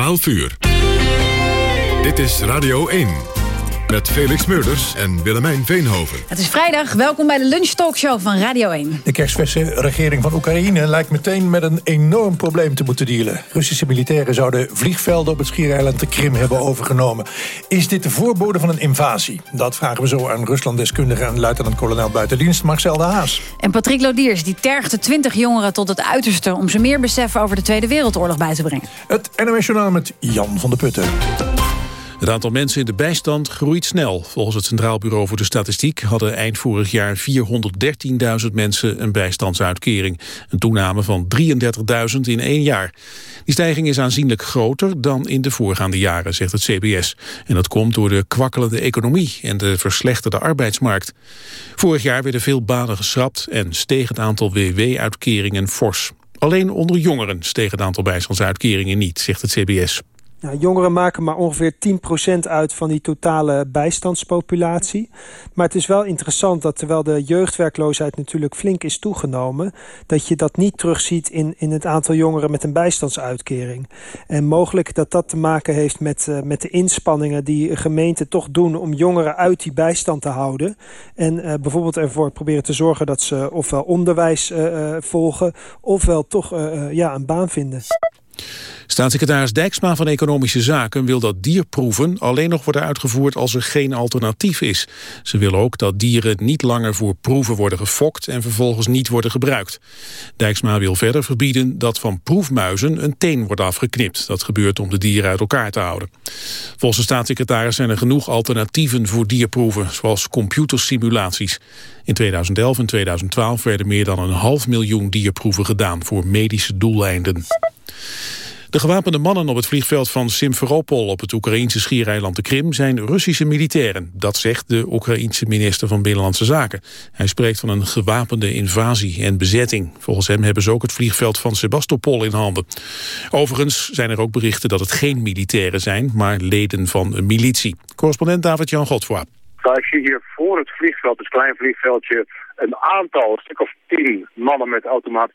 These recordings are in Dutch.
12 uur. Dit is Radio 1. Met Felix Meurders en Willemijn Veenhoven. Het is vrijdag. Welkom bij de Lunch Talkshow van Radio 1. De kerstverse regering van Oekraïne lijkt meteen met een enorm probleem te moeten dealen. Russische militairen zouden vliegvelden op het schiereiland de Krim hebben overgenomen. Is dit de voorbode van een invasie? Dat vragen we zo aan Ruslanddeskundige en luitenant-kolonel buitendienst Marcel de Haas. En Patrick Lodiers die tergde 20 jongeren tot het uiterste... om ze meer besef over de Tweede Wereldoorlog bij te brengen. Het NOS Journaal met Jan van der Putten. Het aantal mensen in de bijstand groeit snel. Volgens het Centraal Bureau voor de Statistiek hadden eind vorig jaar 413.000 mensen een bijstandsuitkering. Een toename van 33.000 in één jaar. Die stijging is aanzienlijk groter dan in de voorgaande jaren, zegt het CBS. En dat komt door de kwakkelende economie en de verslechterde arbeidsmarkt. Vorig jaar werden veel banen geschrapt en steeg het aantal WW-uitkeringen fors. Alleen onder jongeren steeg het aantal bijstandsuitkeringen niet, zegt het CBS. Nou, jongeren maken maar ongeveer 10% uit van die totale bijstandspopulatie. Maar het is wel interessant dat terwijl de jeugdwerkloosheid natuurlijk flink is toegenomen... dat je dat niet terugziet in, in het aantal jongeren met een bijstandsuitkering. En mogelijk dat dat te maken heeft met, uh, met de inspanningen die gemeenten toch doen... om jongeren uit die bijstand te houden. En uh, bijvoorbeeld ervoor proberen te zorgen dat ze ofwel onderwijs uh, volgen... ofwel toch ja, een baan vinden. Staatssecretaris Dijksma van Economische Zaken wil dat dierproeven alleen nog worden uitgevoerd als er geen alternatief is. Ze wil ook dat dieren niet langer voor proeven worden gefokt en vervolgens niet worden gebruikt. Dijksma wil verder verbieden dat van proefmuizen een teen wordt afgeknipt. Dat gebeurt om de dieren uit elkaar te houden. Volgens de staatssecretaris zijn er genoeg alternatieven voor dierproeven, zoals computersimulaties. In 2011 en 2012 werden meer dan een half miljoen dierproeven gedaan voor medische doeleinden. De gewapende mannen op het vliegveld van Simferopol op het Oekraïnse schiereiland de Krim zijn Russische militairen. Dat zegt de Oekraïense minister van Binnenlandse Zaken. Hij spreekt van een gewapende invasie en bezetting. Volgens hem hebben ze ook het vliegveld van Sebastopol in handen. Overigens zijn er ook berichten dat het geen militairen zijn, maar leden van een militie. Correspondent David-Jan Godfroy. Nou, ik zie hier voor het vliegveld, het klein vliegveldje, een aantal, een stuk of tien mannen met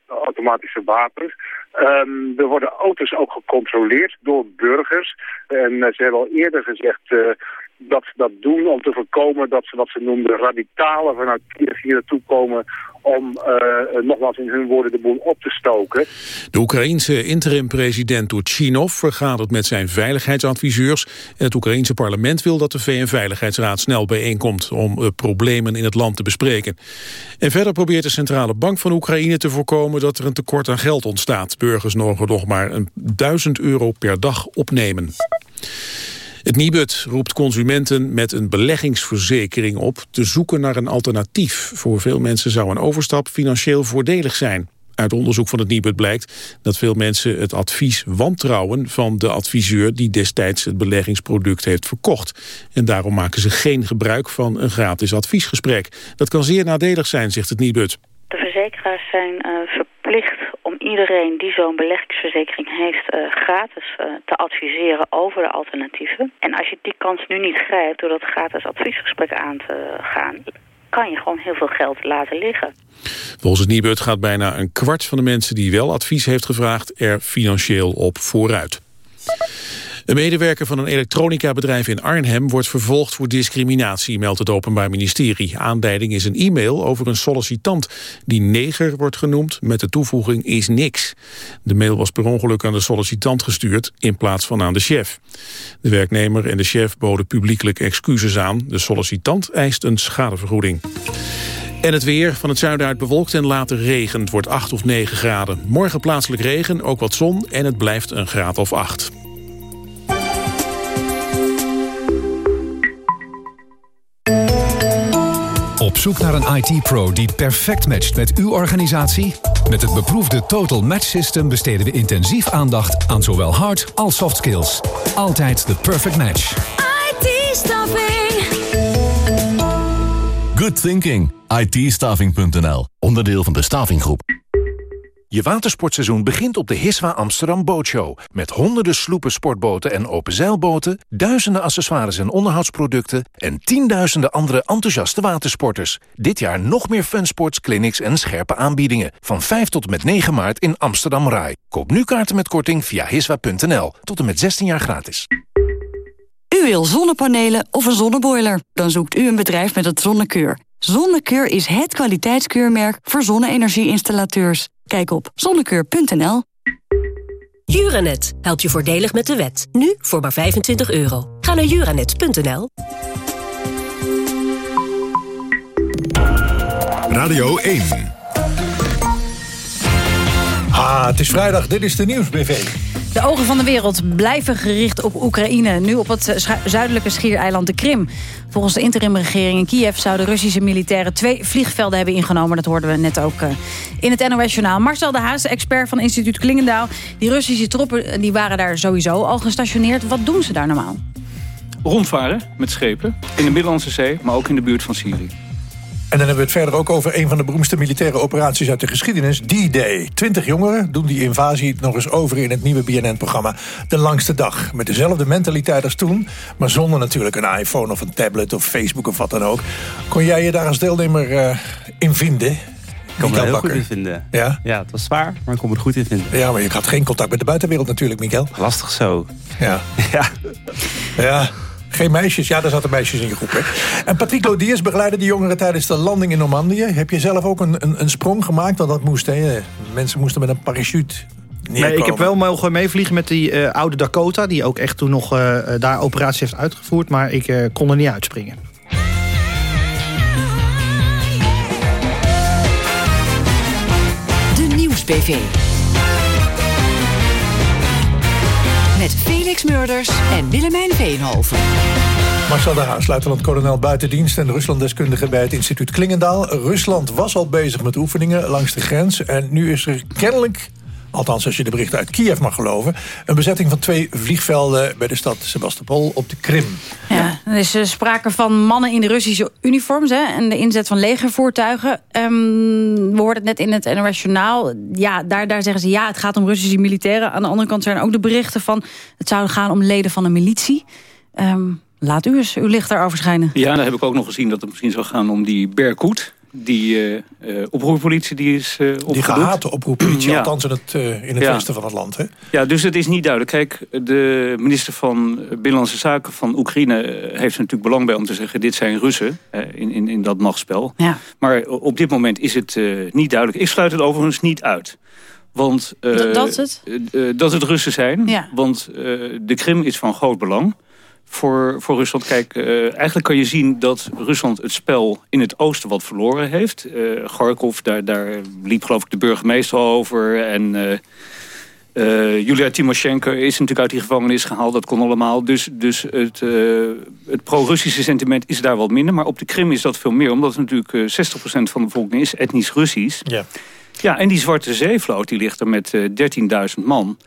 automatische wapens. Um, er worden auto's ook gecontroleerd door burgers. En uh, ze hebben al eerder gezegd uh, dat ze dat doen om te voorkomen dat ze wat ze noemden radicalen vanuit Kiev hier naartoe komen om uh, nogmaals in hun woorden de boel op te stoken. De Oekraïense interim-president Turchinov vergadert met zijn veiligheidsadviseurs. En het Oekraïense parlement wil dat de VN-veiligheidsraad snel bijeenkomt om uh, problemen in het land te bespreken. En verder probeert de Centrale Bank van Oekraïne te voorkomen dat er een tekort aan geld ontstaat. Burgers mogen nog maar een duizend euro per dag opnemen. Het Nibud roept consumenten met een beleggingsverzekering op te zoeken naar een alternatief. Voor veel mensen zou een overstap financieel voordelig zijn. Uit onderzoek van het Nibud blijkt dat veel mensen het advies wantrouwen van de adviseur die destijds het beleggingsproduct heeft verkocht. En daarom maken ze geen gebruik van een gratis adviesgesprek. Dat kan zeer nadelig zijn, zegt het Nibud. De verzekeraars zijn uh, verplicht iedereen die zo'n beleggingsverzekering heeft uh, gratis uh, te adviseren over de alternatieven. En als je die kans nu niet grijpt door dat gratis adviesgesprek aan te gaan, kan je gewoon heel veel geld laten liggen. Volgens het Nibud gaat bijna een kwart van de mensen die wel advies heeft gevraagd er financieel op vooruit. Een medewerker van een elektronica-bedrijf in Arnhem wordt vervolgd voor discriminatie, meldt het Openbaar Ministerie. Aanleiding is een e-mail over een sollicitant die neger wordt genoemd met de toevoeging is niks. De mail was per ongeluk aan de sollicitant gestuurd in plaats van aan de chef. De werknemer en de chef boden publiekelijk excuses aan. De sollicitant eist een schadevergoeding. En het weer van het zuiden uit bewolkt en later regent wordt 8 of 9 graden. Morgen plaatselijk regen, ook wat zon en het blijft een graad of 8. Op zoek naar een IT-pro die perfect matcht met uw organisatie? Met het beproefde Total Match System besteden we intensief aandacht aan zowel hard als soft skills. Altijd de perfect match. IT-staffing. Good thinking. it Onderdeel van de Stavinggroep. Je watersportseizoen begint op de Hiswa Amsterdam Bootshow. Met honderden sloepen, sportboten en openzeilboten... duizenden accessoires en onderhoudsproducten... en tienduizenden andere enthousiaste watersporters. Dit jaar nog meer funsports, clinics en scherpe aanbiedingen. Van 5 tot en met 9 maart in Amsterdam Rai. Koop nu kaarten met korting via hiswa.nl. Tot en met 16 jaar gratis. U wil zonnepanelen of een zonneboiler? Dan zoekt u een bedrijf met het Zonnekeur. Zonnekeur is het kwaliteitskeurmerk voor zonne-energie-installateurs. Kijk op zonnekeur.nl. Juranet helpt je voordelig met de wet. Nu voor maar 25 euro. Ga naar juranet.nl. Radio 1. Ah, het is vrijdag. Dit is de Nieuwsbv. De ogen van de wereld blijven gericht op Oekraïne. Nu op het zuidelijke schiereiland de Krim. Volgens de interimregering in Kiev zouden Russische militairen twee vliegvelden hebben ingenomen. Dat hoorden we net ook eh, in het NOS-journaal. Marcel de Haas, expert van instituut Klingendaal. Die Russische troepen eh, die waren daar sowieso al gestationeerd. Wat doen ze daar normaal? Rondvaren met schepen in de Middellandse Zee, maar ook in de buurt van Syrië. En dan hebben we het verder ook over een van de beroemdste militaire operaties uit de geschiedenis, D-Day. Twintig jongeren doen die invasie nog eens over in het nieuwe BNN-programma De Langste Dag. Met dezelfde mentaliteit als toen, maar zonder natuurlijk een iPhone of een tablet of Facebook of wat dan ook. Kon jij je daar als deelnemer uh, in vinden? Ik kon me er heel goed in vinden. Ja? ja, het was zwaar, maar ik kon me er goed in vinden. Ja, maar je had geen contact met de buitenwereld natuurlijk, Miguel. Lastig zo. Ja. ja. Ja. Geen meisjes? Ja, daar zaten meisjes in je groep. Hè? En Patrick Lodiers begeleidde die jongeren tijdens de landing in Normandië. Heb je zelf ook een, een, een sprong gemaakt? Want dat moest, hè? Mensen moesten met een parachute Nee, ik heb wel mogen meevliegen met die uh, oude Dakota... die ook echt toen nog uh, daar operatie heeft uitgevoerd... maar ik uh, kon er niet uitspringen. De Nieuws-PV. Met Felix Murders en Willemijn Veenhoven. Marcel de Haas, luitenant-kolonel buitendienst... en Ruslanddeskundige bij het instituut Klingendaal. Rusland was al bezig met oefeningen langs de grens... en nu is er kennelijk althans als je de berichten uit Kiev mag geloven... een bezetting van twee vliegvelden bij de stad Sebastopol op de Krim. Ja, er is uh, sprake van mannen in de Russische uniforms... Hè, en de inzet van legervoertuigen. Um, we hoorden het net in het internationaal. Ja, daar, daar zeggen ze ja, het gaat om Russische militairen. Aan de andere kant zijn ook de berichten van... het zou gaan om leden van een militie... Um, Laat u eens uw licht daarover schijnen. Ja, dan heb ik ook nog gezien dat het misschien zou gaan om die Berkut. Die uh, uh, oproerpolitie die is uh, opgedoekt. Die gehate oproerpolitie, ja. althans in het, in het ja. westen van het land. Hè? Ja, dus het is niet duidelijk. Kijk, de minister van Binnenlandse Zaken van Oekraïne... heeft er natuurlijk belang bij om te zeggen... dit zijn Russen in, in, in dat machtsspel. Ja. Maar op dit moment is het niet duidelijk. Ik sluit het overigens niet uit. Want, dat het? dat het Russen zijn. Ja. Want de Krim is van groot belang voor, voor Rusland. Kijk, uh, eigenlijk kan je zien dat Rusland het spel in het oosten wat verloren heeft. Uh, Kharkov, daar, daar liep geloof ik de burgemeester over. En uh, Julia Timoshenko is natuurlijk uit die gevangenis gehaald. Dat kon allemaal. Dus, dus het, het pro-Russische sentiment is daar wat minder. Maar op de Krim is dat veel meer. Omdat natuurlijk 60% van de bevolking is etnisch Russisch. Ja. Ja, en die Zwarte Zeevloot die ligt er met 13.000 man.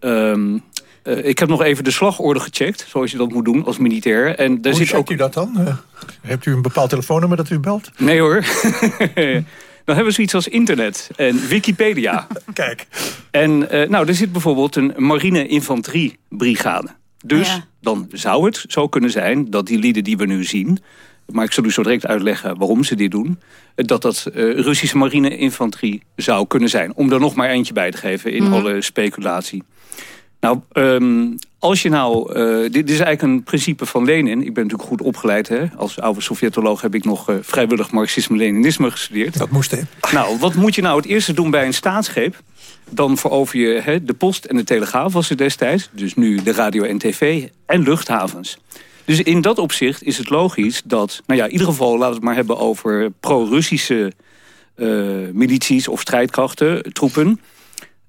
Um, uh, ik heb nog even de slagorde gecheckt, zoals je dat moet doen als militair. En daar Hoe zit ook... u dat dan? Uh, hebt u een bepaald telefoonnummer dat u belt? Nee hoor. dan hebben we zoiets als internet en Wikipedia. Kijk. En uh, nou, er zit bijvoorbeeld een marine-infanteriebrigade. Dus Ja. dan zou het zo kunnen zijn dat die lieden die we nu zien... maar ik zal u zo direct uitleggen waarom ze dit doen... dat dat eh, Russische marine-infanterie zou kunnen zijn. Om er nog maar eentje bij te geven in Mhm. alle speculatie. Nou, ehm, als je nou... eh, dit, dit is eigenlijk een principe van Lenin. Ik ben natuurlijk goed opgeleid. Hè? Als oude Sovjetoloog heb ik nog eh, vrijwillig Marxisme-Leninisme gestudeerd. Dat moest, hè? Nou, wat moet je nou het eerste doen bij een staatsgreep? Dan verover je hè, de post en de telegraaf was er destijds. Dus nu de radio en tv en luchthavens. Dus in dat opzicht is het logisch dat... Nou ja, in ieder geval laten we het maar hebben over pro-Russische eh, milities of strijdkrachten, troepen...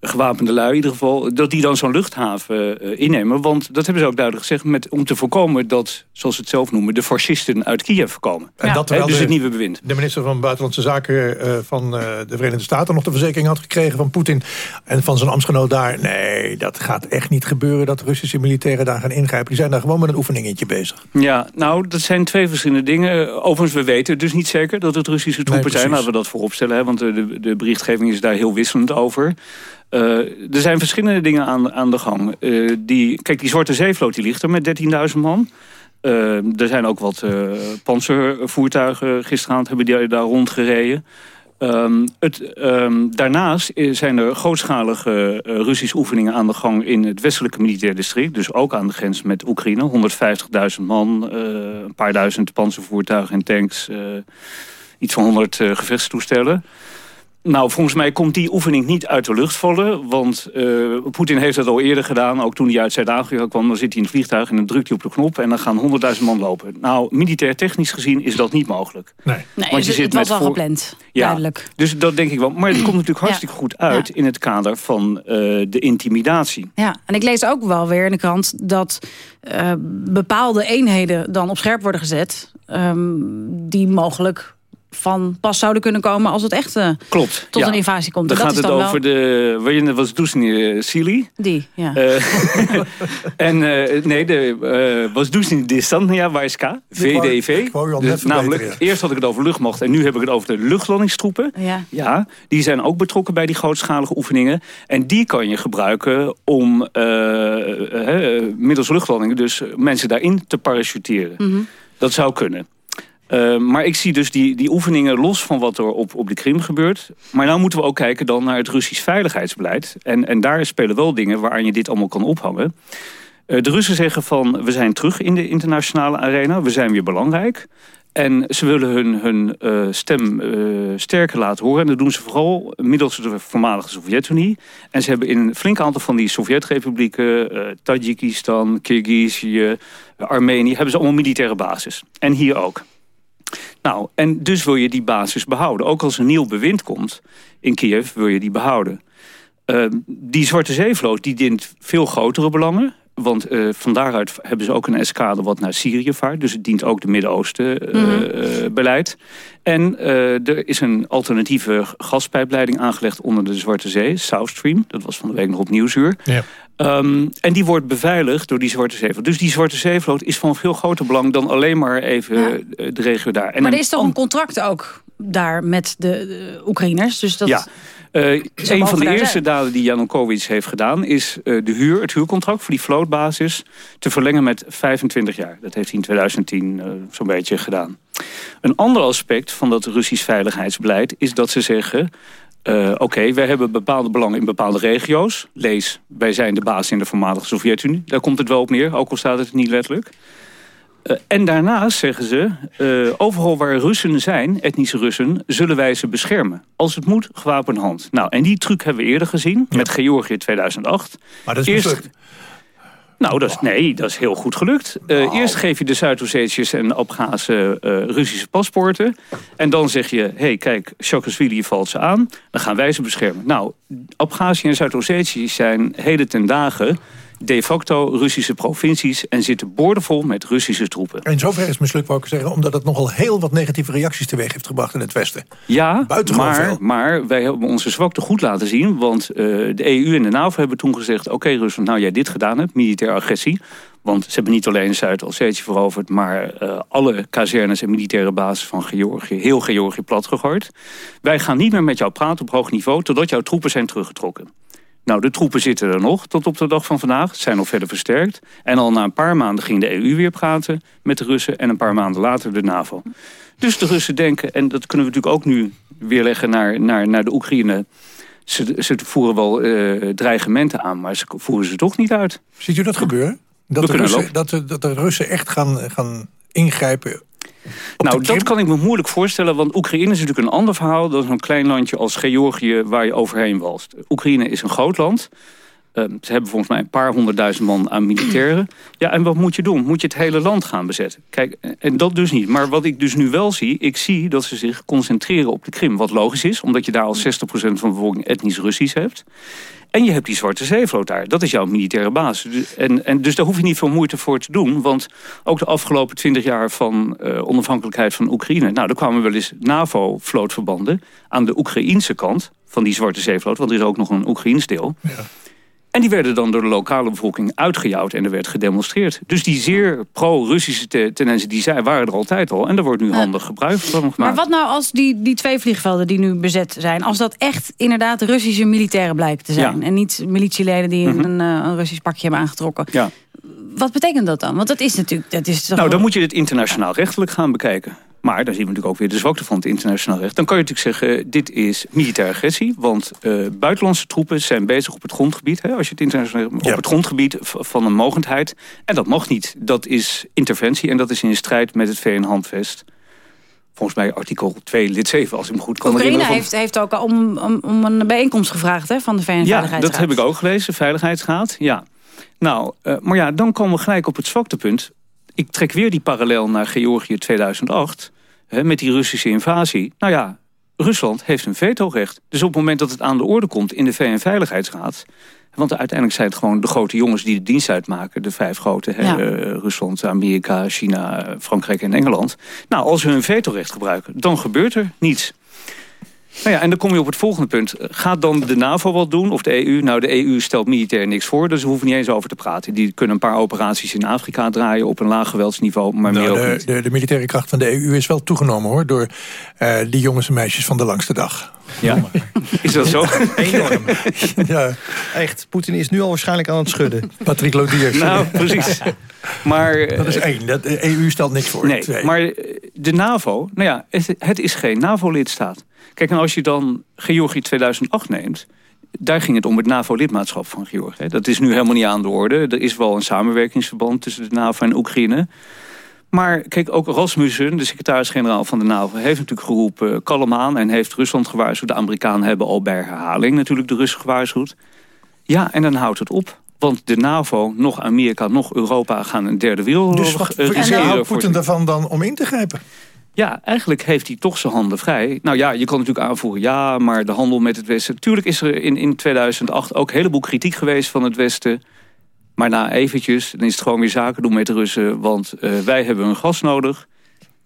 gewapende lui in ieder geval... dat die dan zo'n luchthaven uh, innemen. Want dat hebben ze ook duidelijk gezegd... Met, om te voorkomen dat, zoals ze het zelf noemen... de fascisten uit Kiev komen. En dat dus de, het nieuwe bewind. De minister van Buitenlandse Zaken uh, van uh, de Verenigde Staten... nog de verzekering had gekregen van Poetin en van zijn ambtsgenoot daar... nee, dat gaat echt niet gebeuren dat Russische militairen daar gaan ingrijpen. Die zijn daar gewoon met een oefeningetje bezig. Ja, nou, dat zijn twee verschillende dingen. Overigens, we weten dus niet zeker dat het Russische troepen nee, zijn. Laten we dat vooropstellen, hè, want de, de berichtgeving is daar heel wisselend over... Uh, er zijn verschillende dingen aan, aan de gang. Uh, die, kijk, die Zwarte Zeevloot die ligt er met 13.000 man. Uh, er zijn ook wat panzervoertuigen gisteravond hebben die daar rondgereden. Um, het, um, daarnaast zijn er grootschalige Russische oefeningen aan de gang in het westelijke militair district. Dus ook aan de grens met Oekraïne. 150.000 man, een paar duizend panzervoertuigen en tanks. iets van 100 gevechtstoestellen. Nou, volgens mij komt die oefening niet uit de lucht vallen. Want uh, Poetin heeft dat al eerder gedaan. Ook toen hij uit Zuid-Afrika kwam, dan zit hij in het vliegtuig... en dan drukt hij op de knop en dan gaan honderdduizend man lopen. Nou, militair technisch gezien is dat niet mogelijk. Nee, nee want je het, zit het was al gepland, ja, duidelijk. Dus dat denk ik wel. Maar het komt natuurlijk hartstikke goed uit... in het kader van uh, de intimidatie. Ja, en ik lees ook wel weer in de krant... dat uh, bepaalde eenheden dan op scherp worden gezet... Um, die mogelijk van pas zouden kunnen komen als het echt uh, Klopt, tot een invasie komt. Dan, dat gaat het dan over de, wat je was Doesney Sili. Die, ja. Uh, en uh, nee, de was Doesney Distantnia Waiska, VDV. Dus, namelijk, eerst had ik het over luchtmacht en nu heb ik het over de luchtlandingstroepen. Ja. ja. Die zijn ook betrokken bij die grootschalige oefeningen. En die kan je gebruiken om middels luchtlandingen dus mensen daarin te parachuteren. Mm -hmm. Dat zou kunnen. Uh, maar ik zie dus die, die oefeningen los van wat er op, op de Krim gebeurt. Maar nou moeten we ook kijken dan naar het Russisch veiligheidsbeleid. En, en daar spelen wel dingen waaraan je dit allemaal kan ophangen. Uh, de Russen zeggen van we zijn terug in de internationale arena. We zijn weer belangrijk. En ze willen hun, hun uh, stem sterker laten horen. En dat doen ze vooral middels de voormalige Sovjet-Unie. En ze hebben in een flink aantal van die Sovjet-republieken... Tajikistan, Kirgizië, Armenië... hebben ze allemaal militaire basis. En hier ook. Nou, en dus wil je die basis behouden. Ook als een nieuw bewind komt in Kiev, wil je die behouden. Uh, die Zwarte Zeevloot die dient veel grotere belangen. Want uh, van daaruit hebben ze ook een escade wat naar Syrië vaart. Dus het dient ook de Midden-Oosten uh, mm -hmm. beleid. En er is een alternatieve gaspijpleiding aangelegd onder de Zwarte Zee. South Stream, dat was van de week nog op Nieuwsuur. Ja. Um, en die wordt beveiligd door die Zwarte Zeevloot. Dus die Zwarte Zeevloot is van veel groter belang... dan alleen maar even ja. de regio daar. En maar er is toch een contract ook daar met de, de Oekraïners? Dus dat... Ja. Uh, een van de eerste zijn. daden die Janukovic heeft gedaan... is uh, de huur, het huurcontract voor die vlootbasis te verlengen met 25 jaar. Dat heeft hij in 2010 uh, zo'n beetje gedaan. Een ander aspect van dat Russisch veiligheidsbeleid... is dat ze zeggen... Uh, Oké, okay, wij hebben bepaalde belangen in bepaalde regio's. Lees, wij zijn de baas in de voormalige Sovjet-Unie. Daar komt het wel op neer, ook al staat het niet letterlijk. Uh, en daarnaast zeggen ze, uh, overal waar Russen zijn, etnische Russen, zullen wij ze beschermen. Als het moet, gewapende hand. Nou, en die truc hebben we eerder gezien, ja. met Georgië 2008. Maar dat is Eerst, mislukt. Nou, dat is, nee, dat is heel goed gelukt. Uh, oh. Eerst geef je de Zuid-Ossetiërs en Abghazen uh, Russische paspoorten. En dan zeg je, hé, hey, kijk, Saakashvili valt ze aan. Dan gaan wij ze beschermen. Nou, Abhazie en Zuid-Ossetië zijn heden ten dagen de facto Russische provincies... en zitten boordevol met Russische troepen. In zoverre is mislukt, wou ik zeggen... omdat het nogal heel wat negatieve reacties teweeg heeft gebracht in het Westen. Ja, maar, maar wij hebben onze zwakte goed laten zien... want uh, de EU en de NAVO hebben toen gezegd... oké okay, Rusland, nou jij dit gedaan hebt, militaire agressie... Want ze hebben niet alleen Zuid-Ossetië veroverd... maar uh, alle kazernes en militaire bases van Georgië... heel Georgië platgegooid. Wij gaan niet meer met jou praten op hoog niveau... totdat jouw troepen zijn teruggetrokken. Nou, de troepen zitten er nog tot op de dag van vandaag. Zijn nog verder versterkt. En al na een paar maanden ging de EU weer praten met de Russen... en een paar maanden later de NAVO. Dus de Russen denken, en dat kunnen we natuurlijk ook nu weerleggen naar, naar, naar de Oekraïne... Ze, ze voeren wel uh, dreigementen aan, maar ze voeren ze toch niet uit. Ziet u dat gebeuren? Dat, de Russen, dat, de, dat de Russen echt gaan, gaan ingrijpen nou, dat kan ik me moeilijk voorstellen, want Oekraïne is natuurlijk een ander verhaal dan zo'n klein landje als Georgië waar je overheen walst. Oekraïne is een groot land. Ehm, ze hebben volgens mij een paar honderdduizend man aan militairen. Ja, en wat moet je doen? Moet je het hele land gaan bezetten? Kijk, en dat dus niet. Maar wat ik dus nu wel zie, ik zie dat ze zich concentreren op de Krim. Wat logisch is, omdat je daar al 60% van de bevolking etnisch Russisch hebt. En je hebt die Zwarte Zeevloot daar. Dat is jouw militaire basis. En, en dus daar hoef je niet veel moeite voor te doen. Want ook de afgelopen twintig jaar van uh, onafhankelijkheid van Oekraïne... nou, er kwamen wel eens NAVO-vlootverbanden aan de Oekraïense kant... van die Zwarte Zeevloot, want er is ook nog een Oekraïns deel... Ja. En die werden dan door de lokale bevolking uitgejouwd en er werd gedemonstreerd. Dus die zeer pro-Russische tendensen, die waren er altijd al. En daar wordt nu handig gebruik van gemaakt. Maar wat nou als die, die twee vliegvelden die nu bezet zijn... als dat echt inderdaad Russische militairen blijken te zijn... en niet militieleden die mhm. een, uh, een Russisch pakje hebben aangetrokken... Ja. Wat betekent dat dan? Want dat is natuurlijk... Dat is nou, dan moet je het internationaal rechtelijk gaan bekijken. Maar daar zien we natuurlijk ook weer de zwakte van het internationaal recht. Dan kan je natuurlijk zeggen, dit is militaire agressie. Want uh, buitenlandse troepen zijn bezig op het grondgebied. Hè, als je het internationaal op het grondgebied van een mogendheid. En dat mag niet. Dat is interventie en dat is in strijd met het VN-handvest. Volgens mij artikel 2, lid 7, als ik me goed kan Oekraïne heeft, heeft ook om, om, om, een bijeenkomst gevraagd hè, van de VN-veiligheidsraad. Ja, dat heb ik ook gelezen, Veiligheidsraad. Ja. Nou, uh, maar ja, dan komen we gelijk op het zwaktepunt. Ik trek weer die parallel naar Georgië 2008 hè, met die Russische invasie. Nou ja, Rusland heeft een vetorecht. Dus op het moment dat het aan de orde komt in de VN-veiligheidsraad... want uiteindelijk zijn het gewoon de grote jongens die de dienst uitmaken... de vijf grote, hè, uh, Rusland, Amerika, China, Frankrijk en Engeland. Nou, als ze hun vetorecht gebruiken, dan gebeurt er niets. Nou ja, en dan kom je op het volgende punt. Gaat dan de NAVO wat doen, of de EU? Nou, de EU stelt militair niks voor, dus we hoeven niet eens over te praten. Die kunnen een paar operaties in Afrika draaien op een laag geweldsniveau, maar nou, meer de, ook niet. De, de, militaire kracht van de EU is wel toegenomen, hoor, door uh, die jongens en meisjes van de langste dag. Ja, is dat zo? Enorm. ja. Echt, Poetin is nu al waarschijnlijk aan het schudden. Patrick Lodiers. Nou, precies. Maar, dat is één, dat, de EU stelt niks voor. Nee, maar de NAVO, nou ja, het, het is geen NAVO-lidstaat. Kijk, en als je dan Georgië 2008 neemt... daar ging het om het NAVO-lidmaatschap van Georgië. Dat is nu helemaal niet aan de orde. Er is wel een samenwerkingsverband tussen de NAVO en Oekraïne... Maar kijk, ook Rasmussen, de secretaris-generaal van de NAVO... heeft natuurlijk geroepen, kalm aan en heeft Rusland gewaarschuwd. De Amerikanen hebben al bij herhaling natuurlijk de Russen gewaarschuwd. Ja, en dan houdt het op. Want de NAVO, nog Amerika, nog Europa gaan een derde wereldoorlog dus wat, uh, En houdt Poetin ervan dan om in te grijpen? Ja, eigenlijk heeft hij toch zijn handen vrij. Nou ja, je kan natuurlijk aanvoeren, ja, maar de handel met het Westen... Tuurlijk is er in, in 2008 ook een heleboel kritiek geweest van het Westen... Maar na eventjes, dan is het gewoon weer zaken doen met de Russen... want uh, wij hebben hun gas nodig.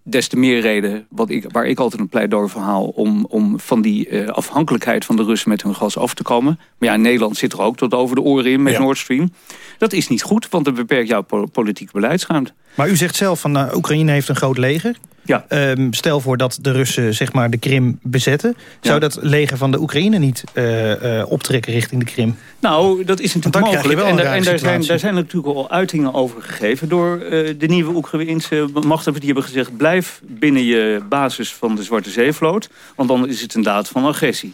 Des te meer reden, wat ik, waar ik altijd een pleidooi voor haal... om, om van die uh, afhankelijkheid van de Russen met hun gas af te komen. Maar ja, Nederland zit er ook tot over de oren in met ja. Nord Stream. Dat is niet goed, want dat beperkt jouw politieke beleidsruimte. Maar u zegt zelf, van uh, Oekraïne heeft een groot leger. Ja. Um, stel voor dat de Russen zeg maar, de Krim bezetten. Zou ja. dat leger van de Oekraïne niet uh, uh, optrekken richting de Krim? Nou, dat is natuurlijk mogelijk. En, en daar, zijn, daar zijn natuurlijk al uitingen over gegeven... door uh, de nieuwe Oekraïnse machthebbers. Die hebben gezegd, blijf binnen je basis van de Zwarte Zeevloot. Want dan is het een daad van agressie.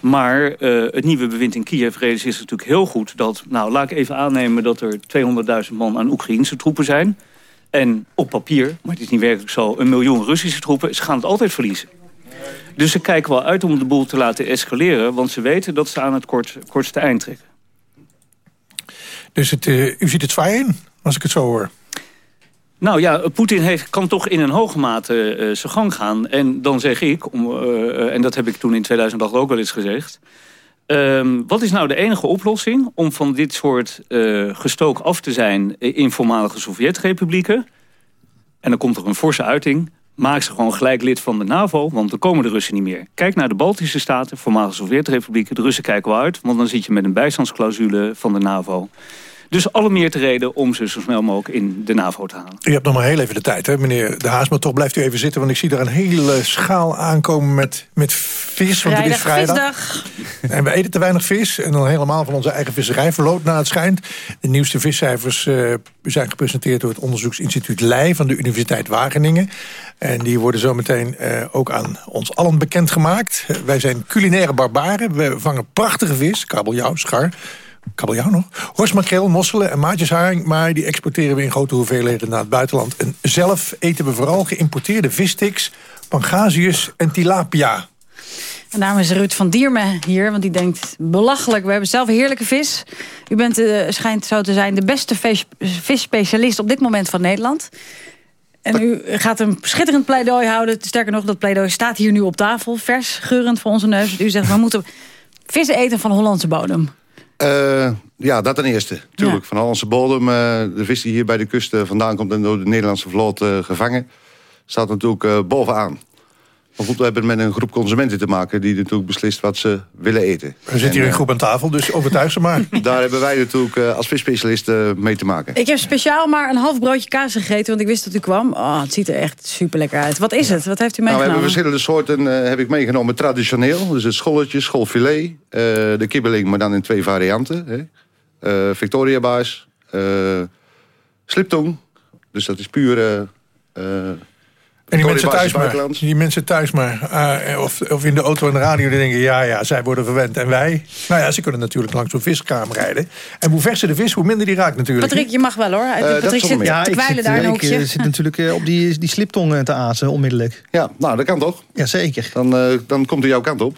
Maar uh, het nieuwe bewind in Kiev realiseert natuurlijk heel goed... dat, nou, laat ik even aannemen dat er 200.000 man aan Oekraïnse troepen zijn... En op papier, maar het is niet werkelijk zo... een miljoen Russische troepen, ze gaan het altijd verliezen. Dus ze kijken wel uit om de boel te laten escaleren... want ze weten dat ze aan het kort, kortste eind trekken. Dus het, uh, u ziet het zwaar in, als ik het zo hoor. Nou ja, Poetin heeft, kan toch in een hoge mate uh, zijn gang gaan. En dan zeg ik, om, uh, en dat heb ik toen in 2008 ook wel eens gezegd... Um, wat is nou de enige oplossing om van dit soort uh, gestook af te zijn in voormalige Sovjet-republieken? En dan komt er een forse uiting. Maak ze gewoon gelijk lid van de NAVO, want dan komen de Russen niet meer. Kijk naar de Baltische Staten, voormalige Sovjet-republieken. De Russen kijken wel uit, want dan zit je met een bijstandsclausule van de NAVO. Dus alle meer te reden om ze zo snel mogelijk in de NAVO te halen. U hebt nog maar heel even de tijd, hè, meneer De Haas. Maar toch blijft u even zitten, want ik zie daar een hele schaal aankomen met, met vis. Want vrijdag, het is vrijdag. Visdag. En we eten te weinig vis. En dan helemaal van onze eigen visserij verloopt naar het schijnt. De nieuwste viscijfers uh, zijn gepresenteerd door het onderzoeksinstituut Leij van de Universiteit Wageningen. En die worden zometeen uh, ook aan ons allen bekendgemaakt. Uh, wij zijn culinaire barbaren. We vangen prachtige vis, kabeljauw, schar kabeljauw nog. Horsmakreel, mosselen en maatjesharing. Maar die exporteren we in grote hoeveelheden naar het buitenland. En zelf eten we vooral geïmporteerde vissticks, pangasius en tilapia. En daarom is Ruud van Dierme hier, want die denkt... belachelijk, we hebben zelf heerlijke vis. U bent, uh, schijnt zo te zijn, de beste visspecialist op dit moment van Nederland. En u gaat een schitterend pleidooi houden. Sterker nog, dat pleidooi staat hier nu op tafel. Vers, geurend voor onze neus. U zegt, we moeten vis eten van Hollandse bodem. Uh, ja, dat ten eerste. Tuurlijk, van Hollandse bodem. Uh, de vis die hier bij de kust vandaan komt en door de Nederlandse vloot gevangen... staat natuurlijk bovenaan. Maar goed, we hebben met een groep consumenten te maken... die natuurlijk beslist wat ze willen eten. We zitten hier een groep aan tafel, dus overtuig ze maar. Daar hebben wij natuurlijk als visspecialisten mee te maken. Ik heb speciaal maar een half broodje kaas gegeten... want ik wist dat u kwam. Oh, het ziet er echt super lekker uit. Wat is het? Wat heeft u meegenomen? Nou, we hebben verschillende soorten heb ik meegenomen. Traditioneel, dus het scholletje, schoolfilet... de kibbeling, maar dan in twee varianten. Hè. Uh, Victoria Baas, uh, Sliptong. Dus dat is puur... En die mensen, thuis maar, die mensen thuis maar, uh, of, of in de auto en de radio, die denken... ja, ja, zij worden verwend en wij... Nou ja, ze kunnen natuurlijk langs zo'n viskraam rijden. En hoe verser de vis, hoe minder die raakt natuurlijk. Patrick, je mag wel hoor. Uh, Patrick zit ja, te kwijlen daar een Ik zit natuurlijk op die, die sliptong te azen onmiddellijk. Ja, nou, dat kan toch? Ja, zeker. Dan, dan komt hij jouw kant op.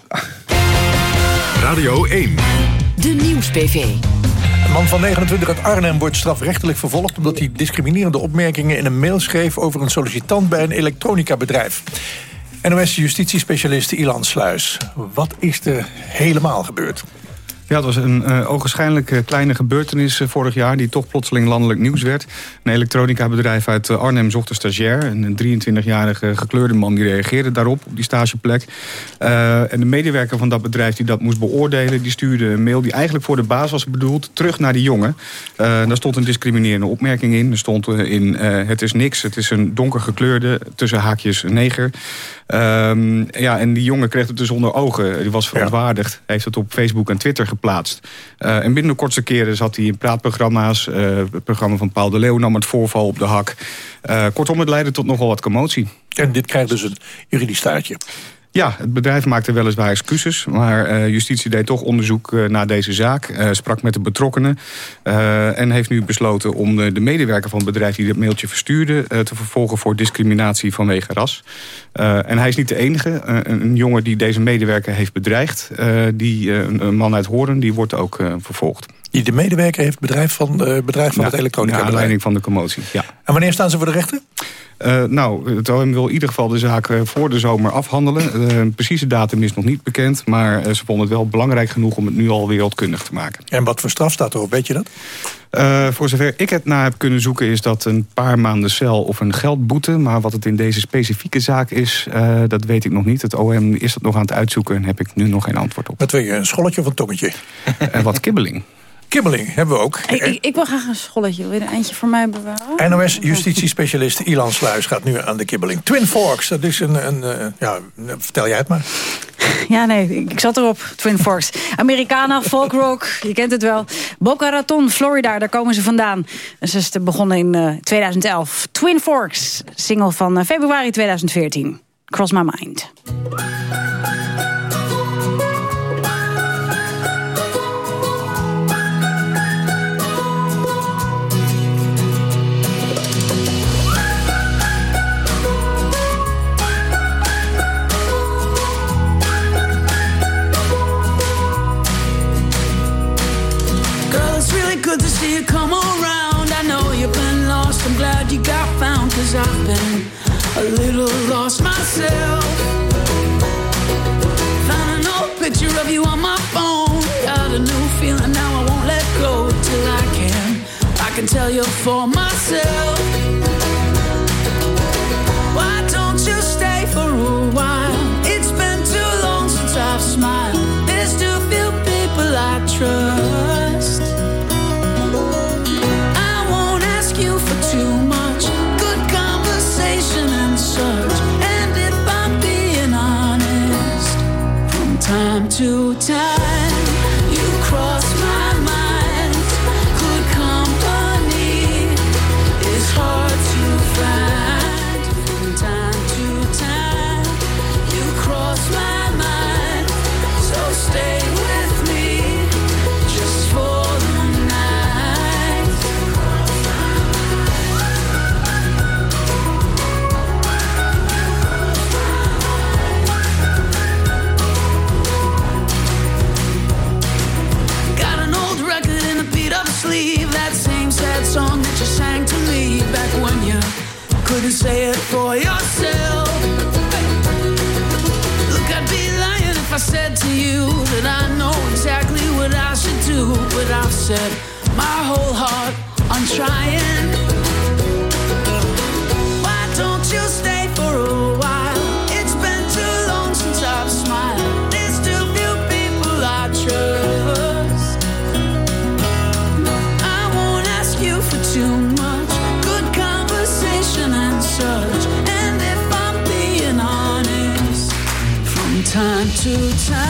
Radio 1. De Nieuws-PV. Man van 29 uit Arnhem wordt strafrechtelijk vervolgd... omdat hij discriminerende opmerkingen in een mail schreef... over een sollicitant bij een elektronica-bedrijf. NOS-justitiespecialist Ilan Sluis. Wat is er helemaal gebeurd? Ja, het was een uh, ogenschijnlijk kleine gebeurtenis uh, vorig jaar... die toch plotseling landelijk nieuws werd. Een elektronica-bedrijf uit Arnhem zocht een stagiair. Een 23-jarige gekleurde man die reageerde daarop, op die stageplek. en de medewerker van dat bedrijf die dat moest beoordelen... die stuurde een mail die eigenlijk voor de baas was bedoeld... terug naar die jongen. daar stond een discriminerende opmerking in. Er stond in, het is niks, het is een donker gekleurde... tussen haakjes neger. Um, ja, en die jongen kreeg het dus onder ogen. Die was verontwaardigd. Hij heeft het op Facebook en Twitter geplaatst. Uh, en binnen de kortste keren zat hij in praatprogramma's. Uh, het programma van Paul de Leeuw nam het voorval op de hak. Uh, kortom, het leidde tot nogal wat commotie. En dit krijgt dus een juridisch staartje. Ja, het bedrijf maakte weliswaar excuses. Maar uh, justitie deed toch onderzoek uh, naar deze zaak. Uh, sprak met de betrokkenen. en heeft nu besloten om de, de, medewerker van het bedrijf... die dat mailtje verstuurde, te vervolgen voor discriminatie vanwege ras. en hij is niet de enige. Een, een, jongen die deze medewerker heeft bedreigd. die, een, man uit Hoorn, die wordt ook vervolgd. Die de medewerker heeft bedrijf van, bedrijf van ja, het elektronica Naar aanleiding van de commotie, ja. En wanneer staan ze voor de rechter? Uh, nou, het OM wil in ieder geval de zaak uh, voor de zomer afhandelen. Uh, een precieze datum is nog niet bekend, maar ze vonden het wel belangrijk genoeg om het nu al wereldkundig te maken. En wat voor straf staat erop, weet je dat? voor zover ik het naar heb kunnen zoeken is dat een paar maanden cel of een geldboete. Maar wat het in deze specifieke zaak is, dat weet ik nog niet. Het OM is dat nog aan het uitzoeken en heb ik nu nog geen antwoord op. Wat wil je, een scholletje of een tongetje? En wat kibbeling. Kibbeling hebben we ook. Ik, ik, ik wil graag een scholletje. Wil je een eindje voor mij bewaren? NOS-justitiespecialist Ilan Sluis gaat nu aan de kibbeling. Twin Forks, dat is een... een uh, ja, vertel jij het maar. Ja, nee, ik zat erop. Twin Forks. Americana, folk rock, je kent het wel. Boca Raton, Florida, daar komen ze vandaan. Ze is begonnen in uh, 2011. Twin Forks, single van uh, februari 2014. Cross My Mind. Set my whole heart on trying. Why don't you stay for a while? It's been too long since I've smiled. There's too few people I trust. I won't ask you for too much. Good conversation and such. And if I'm being honest, from time to time,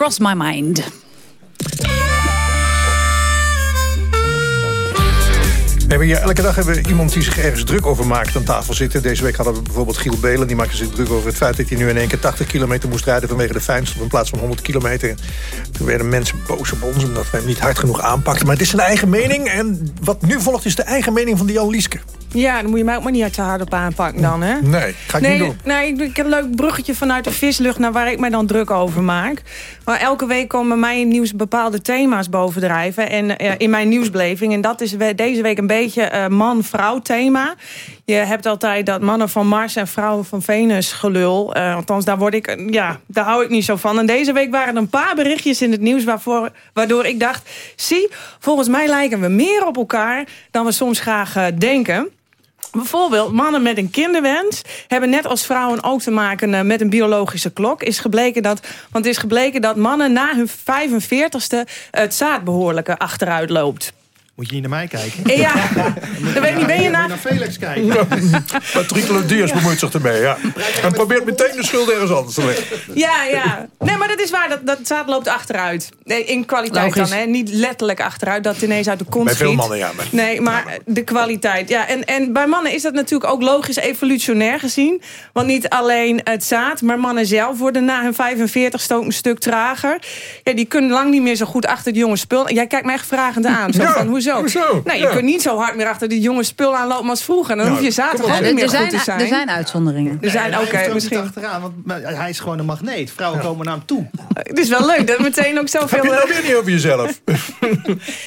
Cross My Mind. We hebben hier, elke dag hebben we iemand die zich ergens druk over maakt aan tafel zitten. Deze week hadden we bijvoorbeeld Giel Belen. Die maakte zich druk over het feit dat hij nu in één keer 80 kilometer moest rijden... vanwege de fijnstof in plaats van 100 kilometer. Toen werden mensen boos op ons omdat we hem niet hard genoeg aanpakten. Maar het is zijn eigen mening. En wat nu volgt is de eigen mening van Jan Lieske. Ja, dan moet je mij ook maar niet te hard op aanpakken dan, hè? Nee, ga ik nee, niet doen. Nee, ik, heb een leuk bruggetje vanuit de vislucht... naar waar ik mij dan druk over maak. Maar elke week komen mij in nieuws bepaalde thema's bovendrijven. En eh, in mijn nieuwsbeleving. En dat is we- deze week een beetje eh, man-vrouw thema. Je hebt altijd dat mannen van Mars en vrouwen van Venus gelul. Eh, althans, daar, word ik, ja, daar hou ik niet zo van. En deze week waren er een paar berichtjes in het nieuws... Waarvoor, waardoor ik dacht, zie, volgens mij lijken we meer op elkaar... dan we soms graag denken... Bijvoorbeeld, mannen met een kinderwens hebben net als vrouwen ook te maken eh, met een biologische klok. Is gebleken dat, want het is gebleken dat mannen na hun 45ste het zaad behoorlijk eh, achteruit loopt. Moet je hier naar mij kijken? Ja, dan weet ik niet, ben je Moet na... naar Felix kijken? Patrick Lodiers bemoeit zich ermee, ja. En probeert meteen de schuld ergens anders te leggen. Ja, ja. Nee, maar dat is waar. Dat, dat zaad loopt achteruit. Nee, in kwaliteit Logisch. dan, hè. Niet letterlijk achteruit, dat het ineens uit de kont Bij veel mannen, ja. maar- Nee, maar de kwaliteit. Ja, en, en bij mannen is dat natuurlijk ook logisch evolutionair gezien. Want niet alleen het zaad, maar mannen zelf worden na hun 45 ook een stuk trager. Ja, die kunnen lang niet meer zo goed achter de jonge spul. Jij kijkt mij echt vragend aan. Zo Ja, van, hoezo? Hoezo? Nou, je Ja. kunt niet zo hard meer achter die jonge spul aanlopen als vroeger. Dan Nou, hoef je ook zeg. niet meer er, goed zijn, te zijn. er zijn uitzonderingen. Er zijn, oké, ook misschien. achteraan, want hij is gewoon een magneet. Vrouwen komen naar hem toe. Het is wel leuk dat meteen ook zoveel... Heb je nou weer niet over jezelf?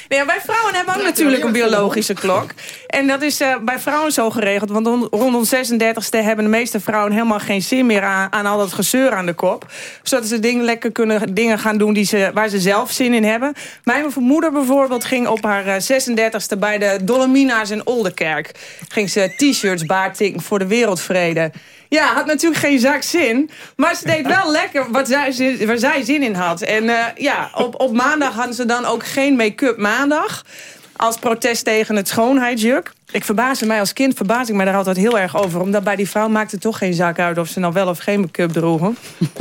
Nee, wij vrouwen hebben ook natuurlijk een biologische klok. En dat is eh, bij vrouwen zo geregeld. Want rond, rond ons 36e hebben de meeste vrouwen helemaal geen zin meer aan, aan al dat gezeur aan de kop. Zodat ze dingen lekker kunnen dingen gaan doen die ze, waar ze zelf zin in hebben. Mijn moeder bijvoorbeeld ging op haar eh, 36e bij de Dolomina's in Oldenkerk. Ging ze t-shirts baartikken voor de wereldvrede. Ja, had natuurlijk geen zak zin. Maar ze deed wel lekker wat zij, waar zij zin in had. En eh, ja, op, op maandag hadden ze dan ook geen make-up maandag. Als protest tegen het schoonheidsjuk. Ik verbaasde mij als kind, verbaas ik mij daar altijd heel erg over. Omdat bij die vrouw maakt het toch geen zak uit of ze nou wel of geen make-up droegen.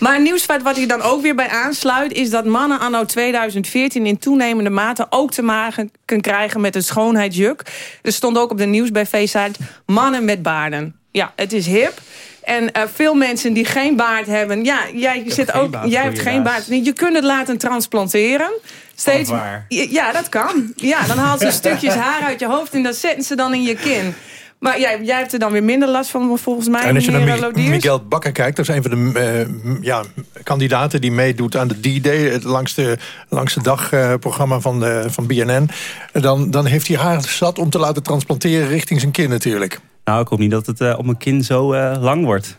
Maar een nieuwsfeit wat hier dan ook weer bij aansluit... is dat mannen anno 2014 in toenemende mate ook te maken kunnen krijgen met een schoonheidsjuk. Er stond ook op de nieuws bij site mannen met baarden. Ja, het is hip. En eh, veel mensen die geen baard hebben... Ja, jij, zit geen ook, jij hebt geen baard. Je kunt het laten transplanteren. Steeds, waar? ja, dat kan. Ja, dan haalt ze stukjes haar uit je hoofd... en dat zetten ze dan in je kin. Maar jij, jij hebt er dan weer minder last van volgens mij, En als je naar. Miguel Bakker kijkt, dat is een van de eh, ja, kandidaten die meedoet aan de D-Day, het langste, langste dagprogramma van, de, van BNN. Dan, dan heeft hij haar zat om te laten transplanteren richting zijn kind natuurlijk. Nou, ik hoop niet dat het eh, op mijn kin zo eh, lang wordt.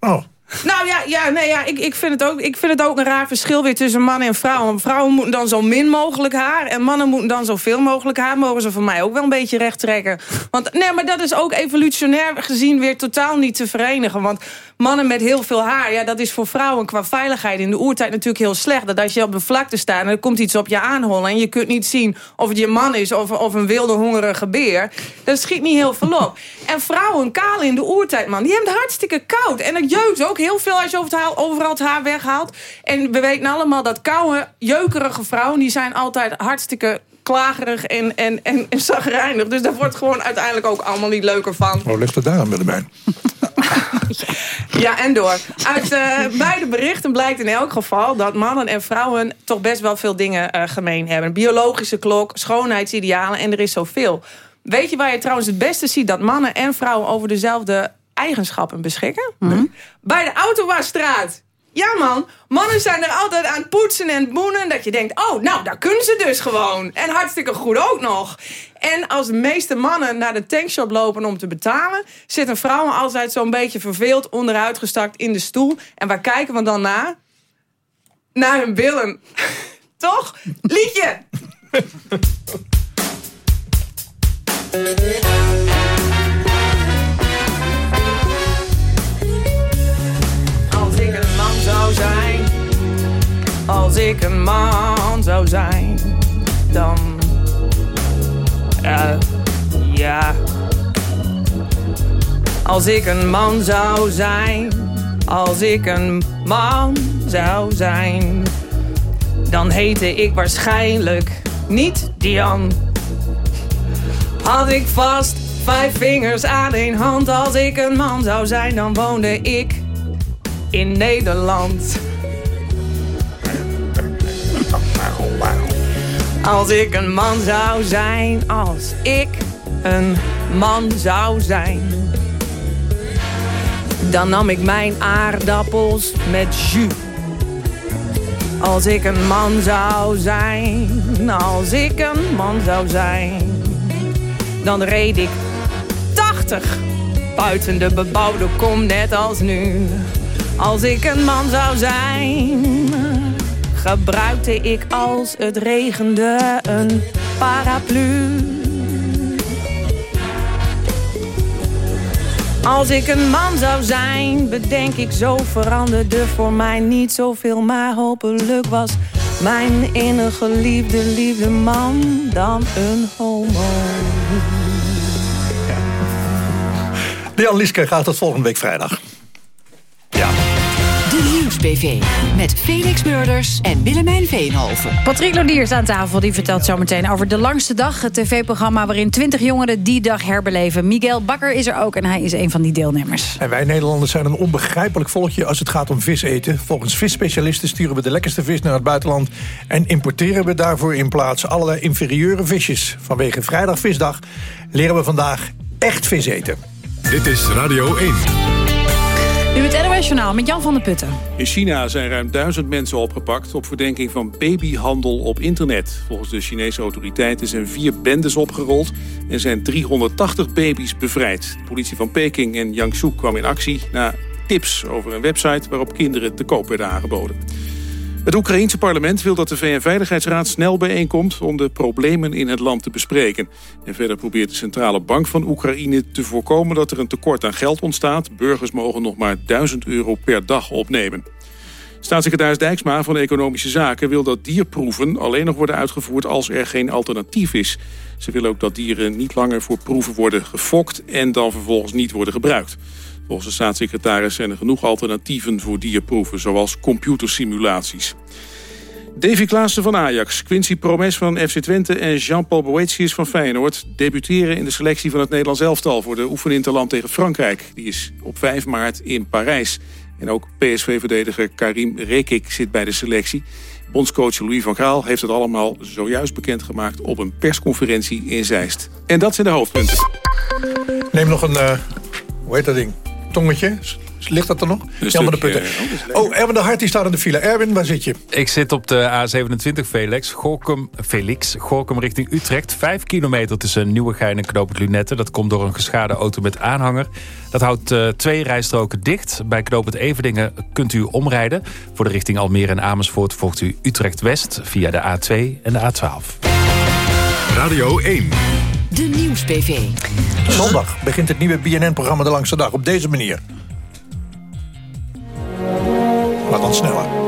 Oh. Nou ja, ja, nee, ja ik, ik, vind het ook, ik vind het ook een raar verschil weer tussen mannen en vrouwen. Vrouwen moeten dan zo min mogelijk haar. En mannen moeten dan zoveel mogelijk haar. Mogen ze voor mij ook wel een beetje recht trekken. Want nee, maar dat is ook evolutionair gezien weer totaal niet te verenigen. Want mannen met heel veel haar, ja, dat is voor vrouwen qua veiligheid in de oertijd natuurlijk heel slecht. Dat als je op de vlakte staat en er komt iets op je aanhollen... en je kunt niet zien of het je man is of, of een wilde hongerige beer... dat schiet niet heel veel op. En vrouwen, kaal in de oertijd, man, die hebben het hartstikke koud. En dat jeukt ook heel veel als je over het haar, overal het haar weghaalt. En we weten allemaal dat koude, jeukerige vrouwen... die zijn altijd hartstikke klagerig en, en, en, en zagrijnig. Dus daar wordt gewoon uiteindelijk ook allemaal niet leuker van. Oh, ligt het daar aan, Willemijn? Ja, en door. Uit eh, beide berichten blijkt in elk geval dat mannen en vrouwen toch best wel veel dingen eh, gemeen hebben. Biologische klok, schoonheidsidealen en er is zoveel. Weet je waar je trouwens het beste ziet dat mannen en vrouwen over dezelfde eigenschappen beschikken? Bij de autowasstraat. Ja man, mannen zijn er altijd aan het poetsen en boenen... dat je denkt, oh, nou, daar kunnen ze dus gewoon. En hartstikke goed ook nog. En als de meeste mannen naar de tankshop lopen om te betalen... zitten vrouwen altijd zo'n beetje verveeld onderuitgestakt in de stoel. En waar kijken we dan naar? Naar hun billen. Toch? Liedje! zijn, als ik een man zou zijn, dan. eh, ja. Als ik een man zou zijn, als ik een man zou zijn, dan heette ik waarschijnlijk niet Dian. Had ik vast vijf vingers aan één hand, als ik een man zou zijn, dan woonde ik in Nederland. Als ik een man zou zijn, als ik een man zou zijn. Dan nam ik mijn aardappels met jus. Als ik een man zou zijn, als ik een man zou zijn. Dan reed ik 80 buiten de bebouwde kom net als nu. Als ik een man zou zijn, gebruikte ik als het regende een paraplu. Als ik een man zou zijn, bedenk ik zo veranderde voor mij niet zoveel, maar hopelijk was mijn innige liefde, liefde man dan een homo. Leon Lieske gaat tot volgende week vrijdag. Met Felix Murders en Willemijn Veenhoven. Patrick Lodiers aan tafel, die vertelt zometeen over De Langste Dag. Het tv-programma waarin 20 jongeren die dag herbeleven. Miguel Bakker is er ook en hij is een van die deelnemers. En wij Nederlanders zijn een onbegrijpelijk volkje als het gaat om vis eten. Volgens visspecialisten sturen we de lekkerste vis naar het buitenland... en importeren we daarvoor in plaats allerlei inferieure visjes. Vanwege Vrijdag Visdag leren we vandaag echt vis eten. Dit is Radio 1. Nu het NOS Journaal met Jan van der Putten. In China zijn ruim duizend mensen opgepakt op verdenking van babyhandel op internet. Volgens de Chinese autoriteiten zijn vier bendes opgerold en zijn 380 baby's bevrijd. De politie van Peking en Jiangsu kwam in actie na tips over een website waarop kinderen te koop werden aangeboden. Het Oekraïense parlement wil dat de VN-veiligheidsraad snel bijeenkomt om de problemen in het land te bespreken. En verder probeert de Centrale Bank van Oekraïne te voorkomen dat er een tekort aan geld ontstaat. Burgers mogen nog maar 1000 euro per dag opnemen. Staatssecretaris Dijksma van Economische Zaken wil dat dierproeven alleen nog worden uitgevoerd als er geen alternatief is. Ze wil ook dat dieren niet langer voor proeven worden gefokt en dan vervolgens niet worden gebruikt. Volgens de staatssecretaris zijn er genoeg alternatieven voor dierproeven, zoals computersimulaties. Davy Klaassen van Ajax, Quincy Promes van FC Twente en Jean-Paul Boetius van Feyenoord debuteren in de selectie van het Nederlands elftal voor de oefeninterland tegen Frankrijk. Die is op 5 maart in Parijs. En ook PSV-verdediger Karim Rekik zit bij de selectie. Bondscoach Louis van Gaal heeft het allemaal zojuist bekendgemaakt op een persconferentie in Zeist. En dat zijn de hoofdpunten. Neem nog een, eh, hoe heet dat ding? Tongetje? Ligt dat er nog? Jan van de Putten. Oh, Erwin de Hart die staat in de file. Erwin, waar zit je? Ik zit op de A27 Felix, Gorkum, Felix, Gorkum richting Utrecht. Vijf kilometer tussen Nieuwegein en Knoop het Lunette. Dat komt door een geschade auto met aanhanger. Dat houdt eh, twee rijstroken dicht. Bij Knoop het Everdingen kunt u omrijden. Voor de richting Almere en Amersfoort volgt u Utrecht-West... via de A2 en de A12. Radio 1. De Nieuws-PV. Zondag begint het nieuwe BNN-programma De Langste Dag op deze manier. Maar dan sneller.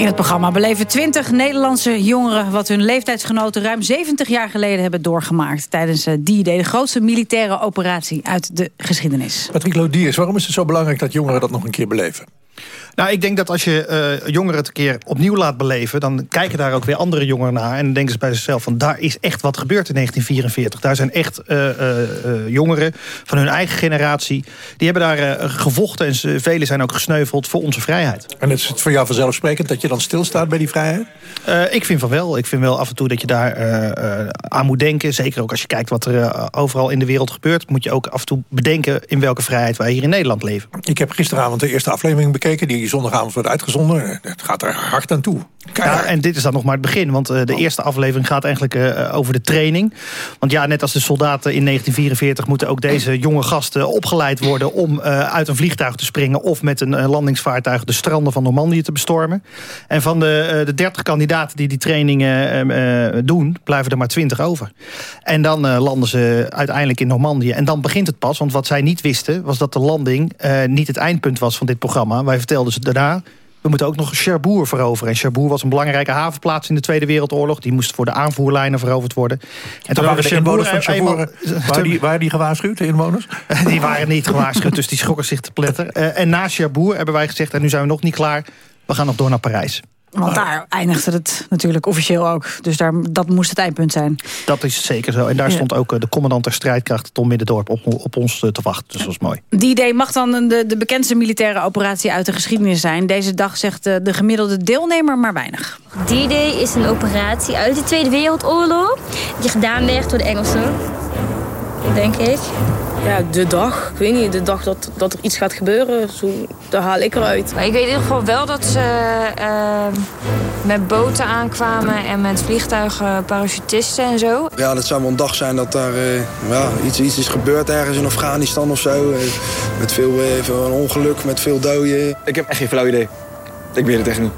In het programma beleven 20 Nederlandse jongeren... wat hun leeftijdsgenoten ruim 70 jaar geleden hebben doorgemaakt... tijdens eh, die de grootste militaire operatie uit de geschiedenis. Patrick Lodiers, waarom is het zo belangrijk dat jongeren dat nog een keer beleven? Nou, ik denk dat als je eh, jongeren het een keer opnieuw laat beleven... dan kijken daar ook weer andere jongeren naar. En dan denken ze bij zichzelf van daar is echt wat gebeurd in 1944. Daar zijn echt eh, eh, jongeren van hun eigen generatie... die hebben daar gevochten en ze, velen zijn ook gesneuveld voor onze vrijheid. En is het voor jou vanzelfsprekend dat je dan stilstaat bij die vrijheid? Ik vind van wel. Ik vind wel af en toe dat je daar aan moet denken. Zeker ook als je kijkt wat er overal in de wereld gebeurt... moet je ook af en toe bedenken in welke vrijheid wij hier in Nederland leven. Ik heb gisteravond de eerste aflevering bekeken... die zondagavond wordt uitgezonden. Het gaat er hard aan toe. Ja, en dit is dan nog maar het begin. Want eh, de eerste aflevering gaat eigenlijk eh, over de training. Want ja, net als de soldaten in 1944... moeten ook deze jonge gasten opgeleid worden... om eh, uit een vliegtuig te springen... of met een eh, landingsvaartuig de stranden van Normandië te bestormen. En van de, eh, de 30 kandidaten die die trainingen eh, eh, doen... blijven er maar 20 over. En dan eh, landen ze uiteindelijk in Normandië. En dan begint het pas. Want wat zij niet wisten... was dat de landing eh, niet het eindpunt was van dit programma. Wij vertelden ze daarna... We moeten ook nog Cherbourg veroveren. En Cherbourg was een belangrijke havenplaats in de Tweede Wereldoorlog. Die moest voor de aanvoerlijnen veroverd worden. En toen waren de inwoners van Cherbourg... Waren die, waren die gewaarschuwd, de inwoners? Die waren niet gewaarschuwd, dus die schrokken zich te pletter. Eh, en na Cherbourg hebben wij gezegd... en nu zijn we nog niet klaar, we gaan nog door naar Parijs. Want daar eindigde het natuurlijk officieel ook. Dus daar, dat moest het eindpunt zijn. Dat is zeker zo. En daar Ja. stond ook eh, de commandant der strijdkrachten... Tom Middendorp op, op ons eh, te wachten. Dus dat was mooi. Die idee mag dan de, de bekendste militaire operatie uit de geschiedenis zijn. Deze dag zegt de, de gemiddelde deelnemer maar weinig. D-Day is een operatie uit de Tweede Wereldoorlog. Die gedaan werd door de Engelsen. Denk ik. Ja, de dag. Ik weet niet, de dag dat, dat er iets gaat gebeuren. Zo, daar haal ik eruit. Maar ik weet in ieder geval wel dat ze eh, met boten aankwamen en met vliegtuigen, parachutisten en zo. Ja, dat zou wel een dag zijn dat daar eh, ja, iets, iets is gebeurd ergens in Afghanistan of zo. eh, met veel, eh, veel een ongeluk, met veel doden. Ik heb echt geen flauw idee. Ik weet het echt niet.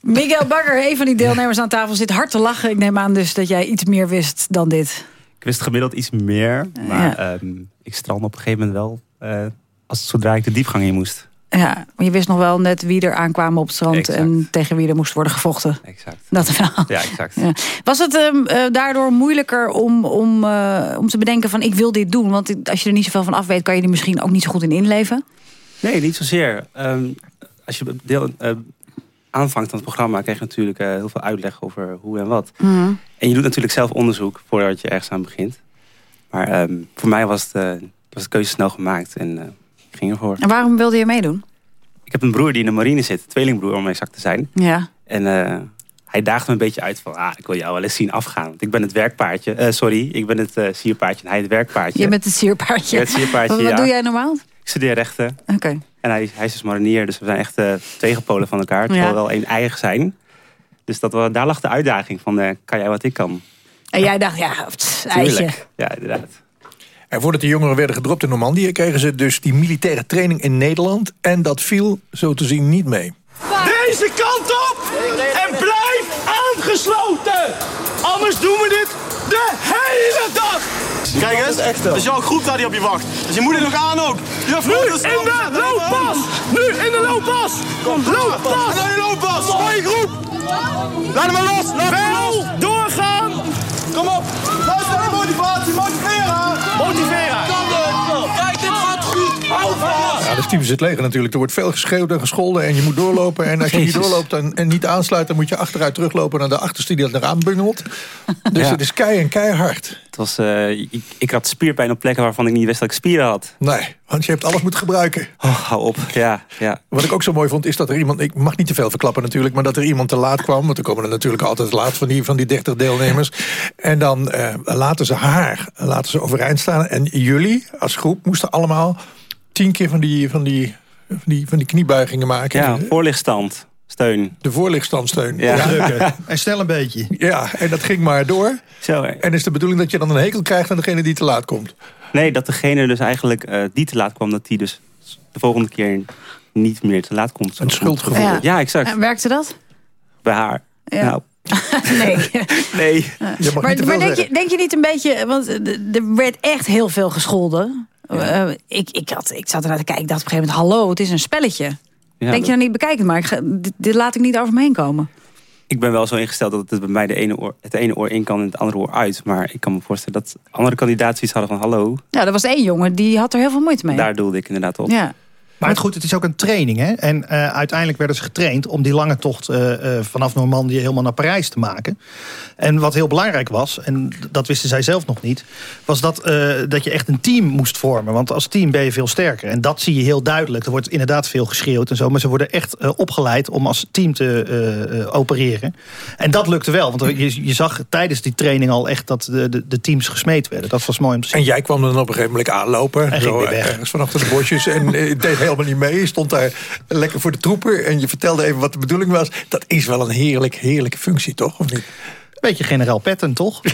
Miguel Bagger, een van die deelnemers aan tafel, zit hard te lachen. Ik neem aan dus dat jij iets meer wist dan dit. Ik wist gemiddeld iets meer, maar ehm, ik strandde op een gegeven moment wel... eh, als, zodra ik de diepgang in moest. Ja, maar je wist nog wel net wie er aankwamen op het strand... en tegen wie er moest worden gevochten. Exact. Dat wel. Ja, exact. Ja. Was het ehm, eh, daardoor moeilijker om, om, eh, om te bedenken van ik wil dit doen? Want als je er niet zoveel van af weet, kan je er misschien ook niet zo goed in inleven. Nee, niet zozeer. Ehm, als je deel, aanvangt aan het programma... krijg je natuurlijk eh, heel veel uitleg over hoe en wat. Mhm. En je doet natuurlijk zelf onderzoek voordat je ergens aan begint. Maar ehm, voor mij was, het, eh, was de keuze snel gemaakt en ik ging ervoor. En waarom wilde je meedoen? Ik heb een broer die in de marine zit, tweelingbroer om exact te zijn. Ja. En hij daagde me een beetje uit van, ah, ik wil jou wel eens zien afgaan. Want ik ben het werkpaardje, sorry, ik ben het sierpaardje en hij het werkpaardje. Je bent het sierpaardje. Ja, het sierpaardje, Wat, wat ja. doe jij normaal? Ik studeer rechten. Oké. En hij, hij is dus marinier, dus we zijn echt eh, tegenpolen van elkaar. Terwijl Ja. we wel één eigen zijn. Dus dat, we- daar lag de uitdaging van, eh, kan jij wat ik kan? En jij dacht, ja, pst. Tuurlijk. Ja, inderdaad. En voordat de jongeren werden gedropt in Normandië... kregen ze dus die militaire training in Nederland. En dat viel zo te zien niet mee. Deze kant op en blijf aangesloten. Anders doen we dit de hele dag. Kijk eens, dat is jouw groep daar die op je wacht. Dus je moet er nog aan ook. Je nu in de looppas. Nu in de looppas. Kom, looppas. En in de looppas. Mooie groep. Laat hem maar los. Laat hem maar los. doorgaan. Kom op. Luister naar motivatie. Motiveren. Motiveren. Hou vast. Ja, dat is typisch het leger natuurlijk. Er wordt veel geschreeuwd en gescholden en je moet doorlopen. En als je niet doorloopt en, en niet aansluit... dan moet je achteruit teruglopen naar de achterste die dat eraan bungelt. Dus Ja. het is kei en keihard. Het was, eh, ik, ik had spierpijn op plekken waarvan ik niet wist dat ik spieren had. Nee, want je hebt alles moeten gebruiken. Oh, hou op, ja. ja. Wat ik ook zo mooi vond, is dat er iemand... Ik mag niet te veel verklappen natuurlijk, maar dat er iemand te laat kwam. Want er komen er natuurlijk altijd laat van die, van die 30 deelnemers. En dan eh, laten ze haar laten ze overeind staan. En jullie als groep moesten allemaal tien keer van die, van die, van die, van die kniebuigingen maken. Ja, voorlichtstand, steun. De voorlichtstandsteun. Ja. Drukken. En snel een beetje. Ja, en dat ging maar door. Zo, hè. En is de bedoeling dat je dan een hekel krijgt aan degene die te laat komt? Nee, dat degene dus eigenlijk eh, die te laat kwam... dat die dus de volgende keer niet meer te laat komt. Een schuldgevoel. Ja. Ja, exact. En werkte dat? Bij haar. Ja. Nou, nee. nee. Je mag Maar, denk, je, denk je niet een beetje... Want er werd echt heel veel gescholden. Eh, ik, ik, had, ik zat ernaar te kijken. Ik dacht op een gegeven moment... Hallo, het is een spelletje. Ja, denk je nou niet bekijken, maar ik ga, dit, dit laat ik niet over me heen komen. Ik ben wel zo ingesteld dat het bij mij de ene oor, het ene oor in kan en het andere oor uit. Maar ik kan me voorstellen dat andere kandidaten zoiets hadden van... hallo, Ja, er was één jongen, die had er heel veel moeite mee. daar doelde ik inderdaad op. Ja. Maar het, goed, het is ook een training. Hè? En eh, uiteindelijk werden ze getraind om die lange tocht eh, eh, vanaf Normandië helemaal naar Parijs te maken. En wat heel belangrijk was, en dat wisten zij zelf nog niet, was dat, dat je echt een team moest vormen. Want als team ben je veel sterker. En dat zie je heel duidelijk. Er wordt inderdaad veel geschreeuwd en zo. Maar ze worden echt opgeleid om als team te opereren. En dat lukte wel. Want je, je zag tijdens die training al echt dat de, de, de teams gesmeed werden. Dat was mooi om te zien. En jij kwam dan op een gegeven moment aanlopen. En ging zo, weer weg. Ergens van achter de bosjes. En deed helemaal niet mee. Je stond daar lekker voor de troepen. En je vertelde even wat de bedoeling was. Dat is wel een heerlijk, heerlijke functie, toch? Of niet? Beetje generaal Patton, toch?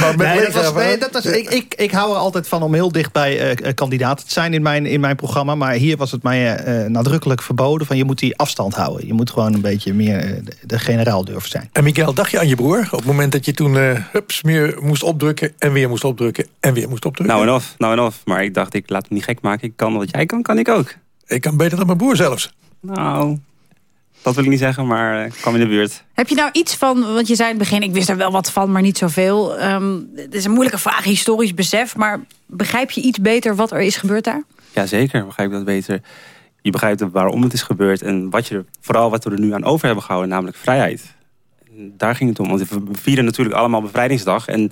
Maar met Nee, dat was, leger- nee, dat was, ik, ik, ik hou er altijd van om heel dicht bij eh, eh, kandidaten te zijn in mijn, in mijn programma. Maar hier was het mij eh, nadrukkelijk verboden. Van je moet die afstand houden. Je moet gewoon een beetje meer de, generaal durven zijn. En Miguel, dacht je aan je broer? Op het moment dat je toen eh hups, meer moest opdrukken... en weer moest opdrukken en weer moest opdrukken? Nou en of, nou en of. Maar ik dacht, ik laat me niet gek maken. Ik kan wat jij kan, kan ik ook. Ik kan beter dan mijn broer zelfs. Nou, dat wil ik niet zeggen, maar eh, ik kwam in de buurt. Heb je nou iets van, want je zei in het begin... ik wist er wel wat van, maar niet zoveel. Ehm het is een moeilijke vraag, historisch besef... maar begrijp je iets beter wat er is gebeurd daar? Jazeker, begrijp ik dat beter. Je begrijpt waarom het is gebeurd en wat je vooral wat we er nu aan over hebben gehouden, namelijk vrijheid. Daar ging het om, want we vieren natuurlijk allemaal bevrijdingsdag en,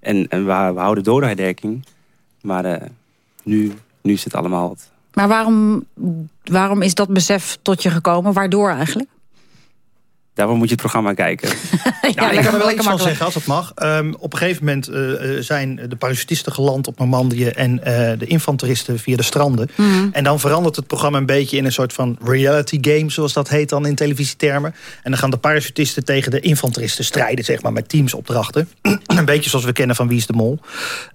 en, en we, we houden dodenherdenking. Maar eh, nu, nu is het allemaal wat. Maar waarom, waarom is dat besef tot je gekomen? Waardoor eigenlijk? Daarvoor moet je het programma kijken. Ja, ik kan er wel iets van zeggen, als het mag. Ehm, op een gegeven moment eh, eh, zijn de parachutisten geland op Normandië... en eh, de infanteristen via de stranden. Mhm. En dan verandert het programma een beetje in een soort van reality game... zoals dat heet dan in televisietermen. En dan gaan de parachutisten tegen de infanteristen strijden... zeg maar, met teamsopdrachten. een beetje zoals we kennen van Wie is de Mol.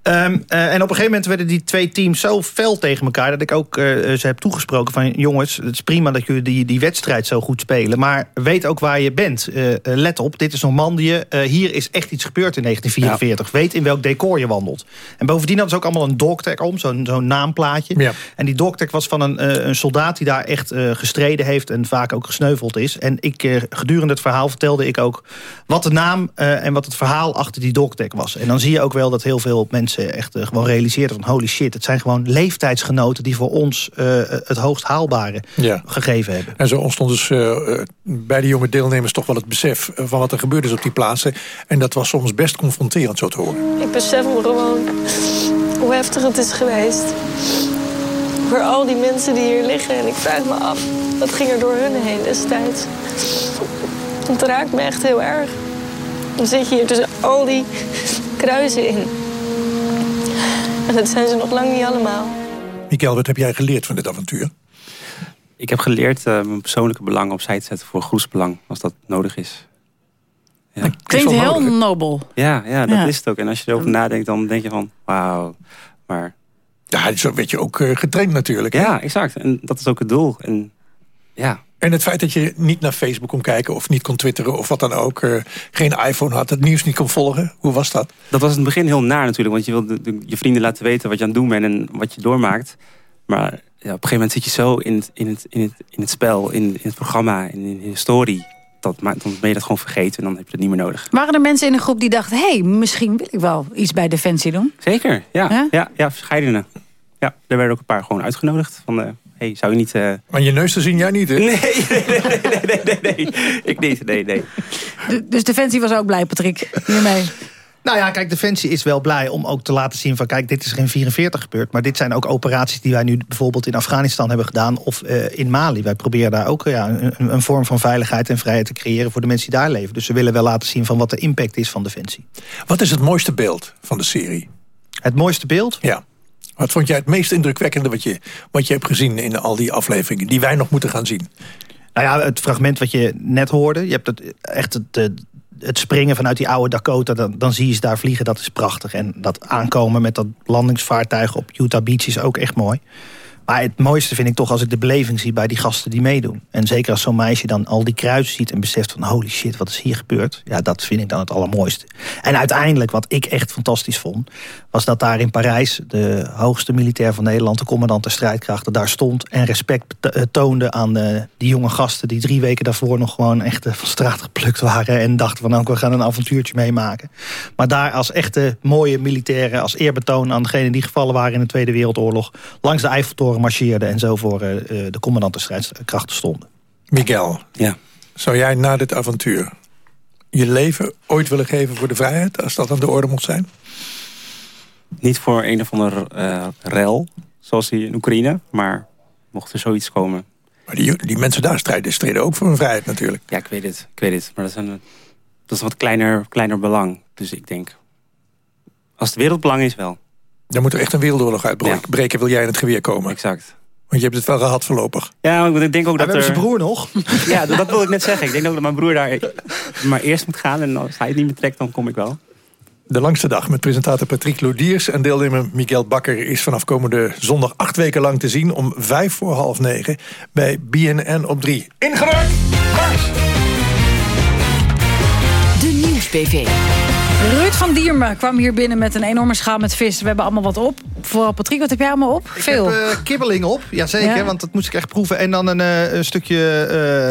Ehm, eh, en op een gegeven moment werden die twee teams zo fel tegen elkaar... dat ik ook ze heb toegesproken van... jongens, het is prima dat jullie die, die wedstrijd zo goed spelen... maar weet ook waar je bent. Eh, eh, let op, dit is Normandië. Eh, hier is echt iets gebeurd in 1944. Weet in welk decor je wandelt. En bovendien hadden ze ook allemaal een dogtag om, zo'n zo'n naamplaatje. Ja. En die dogtag was van een, een soldaat die daar echt gestreden heeft... en vaak ook gesneuveld is. En ik, gedurende het verhaal vertelde ik ook... wat de naam en wat het verhaal achter die dogtag was. En dan zie je ook wel dat heel veel mensen echt gewoon realiseerden... van holy shit, het zijn gewoon leeftijdsgenoten... die voor ons het hoogst haalbare Ja. gegeven hebben. En zo ontstond dus bij de jonge deelnemers toch wel het besef... eh, van wat er gebeurd is op die plaatsen. En dat was soms best confronterend zo te horen. Ik besef me gewoon hoe heftig het is geweest. Voor al die mensen die hier liggen. En ik vraag me af, wat ging er door hun heen destijds? Het raakt me echt heel erg. Dan zit je hier tussen al die kruisen in. En dat zijn ze nog lang niet allemaal. Mikael, wat heb jij geleerd van dit avontuur? Ik heb geleerd eh, mijn persoonlijke belang opzij te zetten voor groepsbelang, als dat nodig is. Ja, Klinkt heel nobel. ja, ja dat Ja. is het ook. En als je erover nadenkt, dan denk je van, wauw. Maar Ja, zo werd je ook eh, getraind natuurlijk. hè? ja, exact. En dat is ook het doel. En ja, En het feit dat je niet naar Facebook kon kijken of niet kon twitteren of wat dan ook. eh, geen iPhone had, het nieuws niet kon volgen. Hoe was dat? dat was in het begin heel naar natuurlijk. Want je wil de- de- je vrienden laten weten wat je aan het doen bent en wat je doormaakt. Maar ja, op een gegeven moment zit je zo in het, in het, in het, in het spel, in, in het programma, in, in de story. Dat, ma- dan ben je dat gewoon vergeten en dan heb je dat niet meer nodig. Waren er mensen in de groep die dachten... hé, hey, misschien wil ik wel iets bij Defensie doen? Zeker, ja. Ja, ja, verscheidene. Ja, er werden ook een paar gewoon uitgenodigd. Van, eh, hey, zou je niet... eh, Maar je neus te zien jij niet, hè? Nee, nee, nee, nee, nee, nee. Ik niet, nee, nee. De- Dus Defensie was ook blij, Patrick, hiermee. Nou ja, kijk, Defensie is wel blij om ook te laten zien van... kijk, dit is in 44 gebeurd. Maar dit zijn ook operaties die wij nu bijvoorbeeld in Afghanistan hebben gedaan... of eh, in Mali. Wij proberen daar ook ja, een, een vorm van veiligheid en vrijheid te creëren... voor de mensen die daar leven. Dus ze willen wel laten zien van wat de impact is van Defensie. Wat is het mooiste beeld van de serie? Het mooiste beeld? Ja. Wat vond jij het meest indrukwekkende wat je, wat je hebt gezien in al die afleveringen... die wij nog moeten gaan zien? Nou ja, het fragment wat je net hoorde. Je hebt het, echt het, eh, het springen vanuit die oude Dakota. Dan, dan zie je ze daar vliegen, dat is prachtig. En dat aankomen met dat landingsvaartuig op Utah Beach is ook echt mooi. Maar het mooiste vind ik toch als ik de beleving zie bij die gasten die meedoen. En zeker als zo'n meisje dan al die kruisen ziet en beseft van... holy shit, wat is hier gebeurd? Ja, dat vind ik dan het allermooiste. En uiteindelijk, wat ik echt fantastisch vond... was dat daar in Parijs de hoogste militair van Nederland... de commandant der strijdkrachten, daar stond... en respect eh, toonde aan eh, die jonge gasten... die drie weken daarvoor nog gewoon echt eh, van straat geplukt waren... en dachten van, nou, we gaan een avontuurtje meemaken. Maar daar als echte mooie militairen... als eerbetoon aan degenen die gevallen waren in de Tweede Wereldoorlog... langs de Eiffeltoren marcheerden en zo voor eh, eh, de commandant der strijdkrachten stonden. Miguel, ja. zou jij na dit avontuur je leven ooit willen geven voor de vrijheid... als dat aan de orde mocht zijn? Niet voor een of ander eh rel, zoals die in Oekraïne. Maar mocht er zoiets komen... Maar die, die mensen daar strijden, streden ook voor hun vrijheid natuurlijk. Ja, ik weet het. Ik weet het. Maar dat is een, dat is een wat kleiner, kleiner belang. Dus ik denk... Als het wereldbelang is, wel. Dan moet er echt een wereldoorlog uitbreken, wil jij in het geweer komen. Exact. Want je hebt het wel gehad voorlopig. Ja, maar ik denk ook dat hebben er... zijn broer nog. Ja, dat, dat wil ik net zeggen. Ik denk ook dat mijn broer daar maar eerst moet gaan. En als hij het niet meer trekt, dan kom ik wel. De langste dag met presentator Patrick Lodiers en deelnemer Miguel Bakker... is vanaf komende zondag acht weken lang te zien om vijf voor half negen... bij BNN op drie. Ingerukt! De Nieuws-PV. Ruud van Diermen kwam hier binnen met een enorme schaal met vis. We hebben allemaal wat op. Vooral Patrick, wat heb jij allemaal op? Veel. Ik heb eh, kibbeling op, jazeker, Ja. want dat moest ik echt proeven. En dan een, eh, een stukje,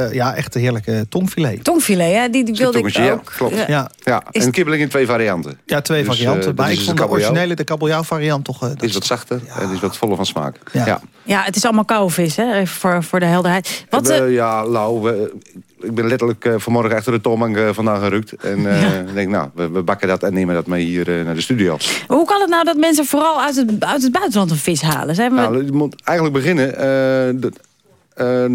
eh, ja, echt een heerlijke tongfilet. Tongfilet, hè? Die, die wilde ik ja, ook. klopt. Ja. Ja, en kibbeling in twee varianten. ja twee Dus, varianten. maar ik vond de originele, de kabeljauw variant toch... eh, is wat zachter en die is wat voller van smaak. Ja. Ja. Ja, het is allemaal koude vis, hè? Even voor, voor de helderheid. Wat, We- eh, ja, Lau, we- ik ben letterlijk eh, vanmorgen achter de toonbank eh, vandaan gerukt. En eh, ik denk, nou, we, we bakken dat en nemen dat mee hier naar de studio. hoe kan het nou dat mensen vooral uit het, uit het buitenland een vis halen? Zijn we... Nou, je moet eigenlijk beginnen, de-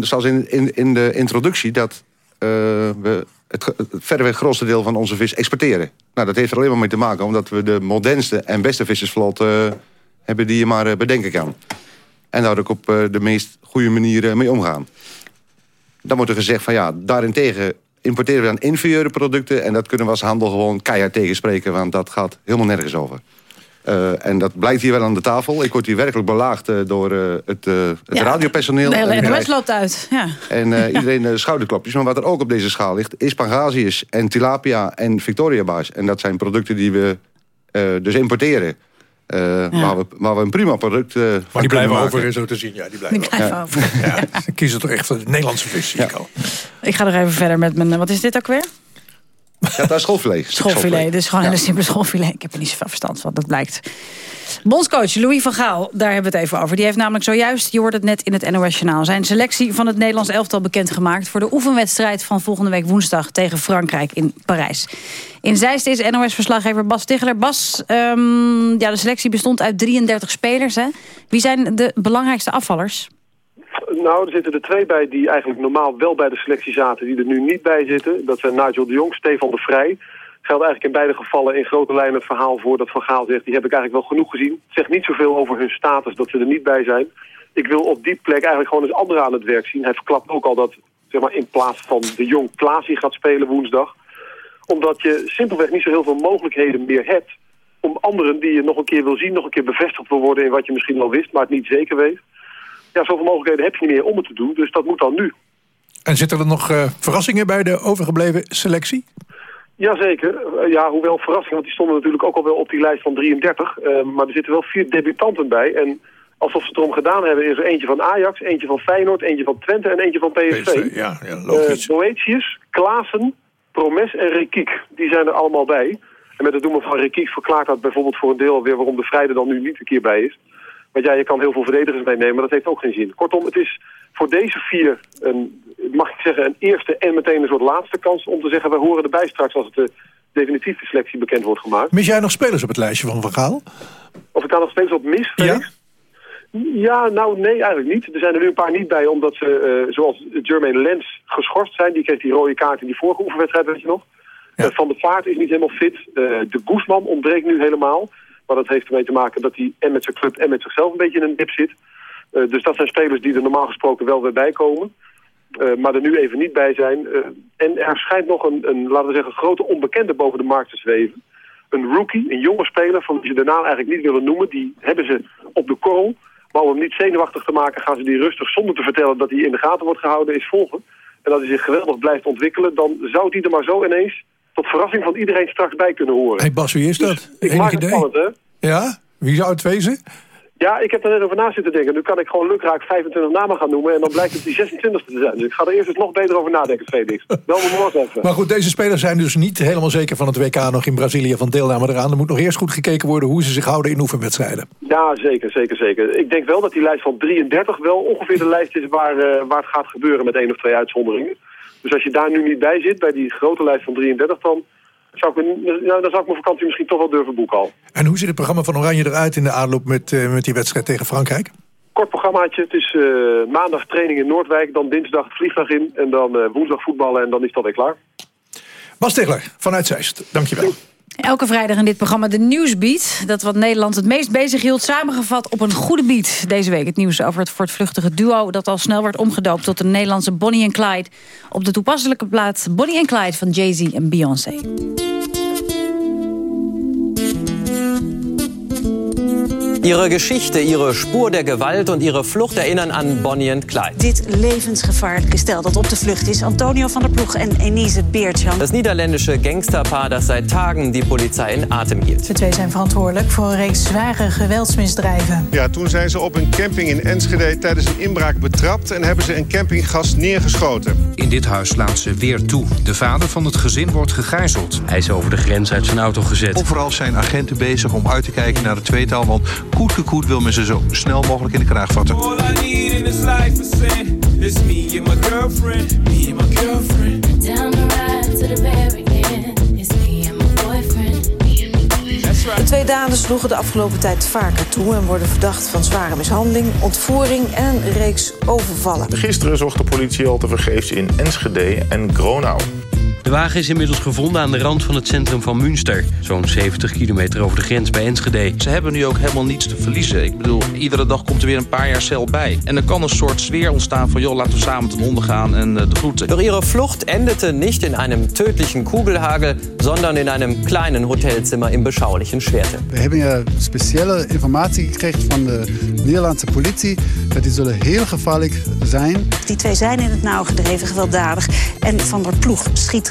zoals in, in, in de introductie... dat we het, het verreweg grootste deel van onze vis exporteren. Nou, dat heeft er alleen maar mee te maken... omdat we de modernste en beste vissersvloot eh, hebben die je maar bedenken kan. En daar ook op de meest goede manier mee omgaan. Dan wordt er gezegd van ja, daarentegen importeren we dan inferieure producten... en dat kunnen we als handel gewoon keihard tegenspreken... want dat gaat helemaal nergens over. Eh, en dat blijkt hier wel aan de tafel. Ik word hier werkelijk belaagd eh, door eh, het, het Ja, radiopersoneel. de hele NOS loopt uit. Ja. en eh, iedereen schouderklopjes. Maar wat er ook op deze schaal ligt... is Pangasius en Tilapia en Victoria Baas. En dat zijn producten die we dus importeren. Eh, waar, we, waar we een prima product eh van Maar die blijven maken. over, zo te zien. Ja, die blijven, Die blijven Ja. over. Ja, ze kiezen toch echt voor de Nederlandse vis, zie ik al. Ik ga nog even verder met mijn... Wat is dit ook weer? Ja, dat is schoolfilet. Schoolfilet. Dus gewoon een simpele schoolfilet. Ik heb er niet zoveel verstand van, dat blijkt. Bondscoach Louis van Gaal, daar hebben we het even over. Die heeft namelijk zojuist, je hoort het net in het NOS-journaal... zijn selectie van het Nederlands elftal bekendgemaakt... voor de oefenwedstrijd van volgende week woensdag tegen Frankrijk in Parijs. In Zeist is NOS-verslaggever Bas Ticheler. Bas, ehm, ja, de selectie bestond uit 33 spelers. Hè? Wie zijn de belangrijkste afvallers? Nou, er zitten er twee bij die eigenlijk normaal wel bij de selectie zaten... die er nu niet bij zitten. Dat zijn Nigel de Jong, Stefan de Vrij. Geldt eigenlijk in beide gevallen in grote lijnen het verhaal voor dat Van Gaal zegt... die heb ik eigenlijk wel genoeg gezien. Zegt niet zoveel over hun status dat ze er niet bij zijn. Ik wil op die plek eigenlijk gewoon eens anderen aan het werk zien. Hij verklapt ook al dat zeg maar, in plaats van de Jong Klaasie gaat spelen woensdag. Omdat je simpelweg niet zo heel veel mogelijkheden meer hebt... om anderen die je nog een keer wil zien, nog een keer bevestigd wil worden... in wat je misschien al wist, maar het niet zeker weet ja, zoveel mogelijkheden heb je niet meer om het te doen. Dus dat moet dan nu. En zitten er nog eh, verrassingen bij de overgebleven selectie? Jazeker. Eh, ja, hoewel verrassing, want die stonden natuurlijk ook al wel op die lijst van 33. Eh, maar er zitten wel vier debutanten bij. En alsof ze het erom gedaan hebben, is er eentje van Ajax, eentje van Feyenoord, eentje van Twente en eentje van PSV. PSV, ja, ja, logisch. Eh, Boetius, Klaassen, Promes en Rekiek. Die zijn er allemaal bij. En met het noemen van Rekiek verklaart dat bijvoorbeeld voor een deel weer waarom de Vrijde dan nu niet een keer bij is. Want ja, je kan heel veel verdedigers meenemen, maar dat heeft ook geen zin. Kortom, het is voor deze vier, een, mag ik zeggen, een eerste en meteen een soort laatste kans... om te zeggen, wij horen erbij straks als het de definitieve selectie bekend wordt gemaakt. Mis jij nog spelers op het lijstje van Van Gaal? Of ik daar nog steeds op mis, Felix? Ja, nou nee, eigenlijk niet. Er zijn er nu een paar niet bij, omdat ze, eh, zoals Jermaine Lens, geschorst zijn. Die kreeg die rode kaart in die vorige oefenwedstrijd, weet je nog. Eh, van de Vaart is niet helemaal fit. Eh, de Guzman ontbreekt nu helemaal. Maar dat heeft ermee te maken dat hij en met zijn club en met zichzelf een beetje in een dip zit. Eh, dus dat zijn spelers die er normaal gesproken wel weer bij komen. Eh, maar er nu even niet bij zijn. Eh, en er schijnt nog een, een, laten we zeggen, grote onbekende boven de markt te zweven. Een rookie, een jonge speler, van wie ze naam eigenlijk niet willen noemen. Die hebben ze op de korrel. Maar om hem niet zenuwachtig te maken, gaan ze die rustig zonder te vertellen dat hij in de gaten wordt gehouden, is volgen. En als hij zich geweldig blijft ontwikkelen, dan zou die er maar zo ineens, tot verrassing van iedereen, straks bij kunnen horen. Hey Bas, wie is dat? Ik Enig maak het spannend, hè? Ja? Wie zou het wezen? Ja, ik heb er net over na zitten denken. Nu kan ik gewoon lukraak 25 namen gaan noemen en dan blijkt het die 26e te zijn. Dus ik ga er eerst eens nog beter over nadenken, Felix. Wel me morgen even. Maar goed, deze spelers zijn dus niet helemaal zeker van het WK nog in Brazilië van deelname eraan. Er moet nog eerst goed gekeken worden hoe ze zich houden in oefenwedstrijden. Ja, zeker, zeker, zeker. Ik denk wel dat die lijst van 33 wel ongeveer de lijst is waar, eh, waar het gaat gebeuren met één of twee uitzonderingen. Dus als je daar nu niet bij zit, bij die grote lijst van 33, dan zou ik, nou, dan zou ik mijn vakantie misschien toch wel durven boeken al. En hoe ziet het programma van Oranje eruit in de aanloop met, eh, met die wedstrijd tegen Frankrijk? Kort programmaatje. Het is eh, maandag training in Noordwijk, dan dinsdag het vliegtuig in en dan eh, woensdag voetballen en dan is het alweer klaar. Bas Stigler vanuit Zeist, dankjewel. Elke vrijdag in dit programma de Nieuwsbeat. Dat wat Nederland het meest bezig hield, samengevat op een goede beat. Deze week het nieuws over het voortvluchtige duo... dat al snel werd omgedoopt tot de Nederlandse Bonnie en Clyde. Op de toepasselijke plaat Bonnie en Clyde van Jay-Z en Beyoncé. Ihre Geschichte, ihre Spur der Gewalt und ihre Flucht erinnern an Bonnie and Clyde. Dit levensgevaarlijke stel dat op de vlucht is. Antonio van der Ploeg en Enise Beertjan. Das niederländische Gangsterpaar das seit Tagen die Polizei in Atem hielt. De twee zijn verantwoordelijk voor een reeks zware geweldsmisdrijven. Ja, toen zijn ze op een camping in Enschede tijdens een inbraak betrapt... en hebben ze een campinggast neergeschoten. In dit huis slaat ze weer toe. De vader van het gezin wordt gegijzeld. Hij is over de grens uit zijn auto gezet. Overal zijn agenten bezig om uit te kijken naar het tweetal... want koet gekoet wil men ze zo snel mogelijk in de kraag vatten. All I need in this life is sin. It's me and my girlfriend. Me and my girlfriend. Down the ride to the very end. It's me and my boyfriend. Me and my boyfriend. De twee daders sloegen de afgelopen tijd vaker toe... en worden verdacht van zware mishandeling, ontvoering en een reeks overvallen. Gisteren zocht de politie al tevergeefs in Enschede en Gronau. De wagen is inmiddels gevonden aan de rand van het centrum van Münster. Zo'n 70 kilometer over de grens bij Enschede. Ze hebben nu ook helemaal niets te verliezen. Ik bedoel, iedere dag komt er weer een paar jaar cel bij. En er kan een soort sfeer ontstaan van... joh, laten we samen ten onder gaan en eh, de groeten. Doch ihre Flucht endete nicht in einem tödlichen Kugelhagel, sondern in einem kleinen Hotelzimmer im beschaulichen Schwerte. We hebben ja speciale informatie gekregen van de Nederlandse politie... dat die zullen heel gevaarlijk zijn. Die twee zijn in het nauw gedreven, gewelddadig. En Van der Ploeg schiet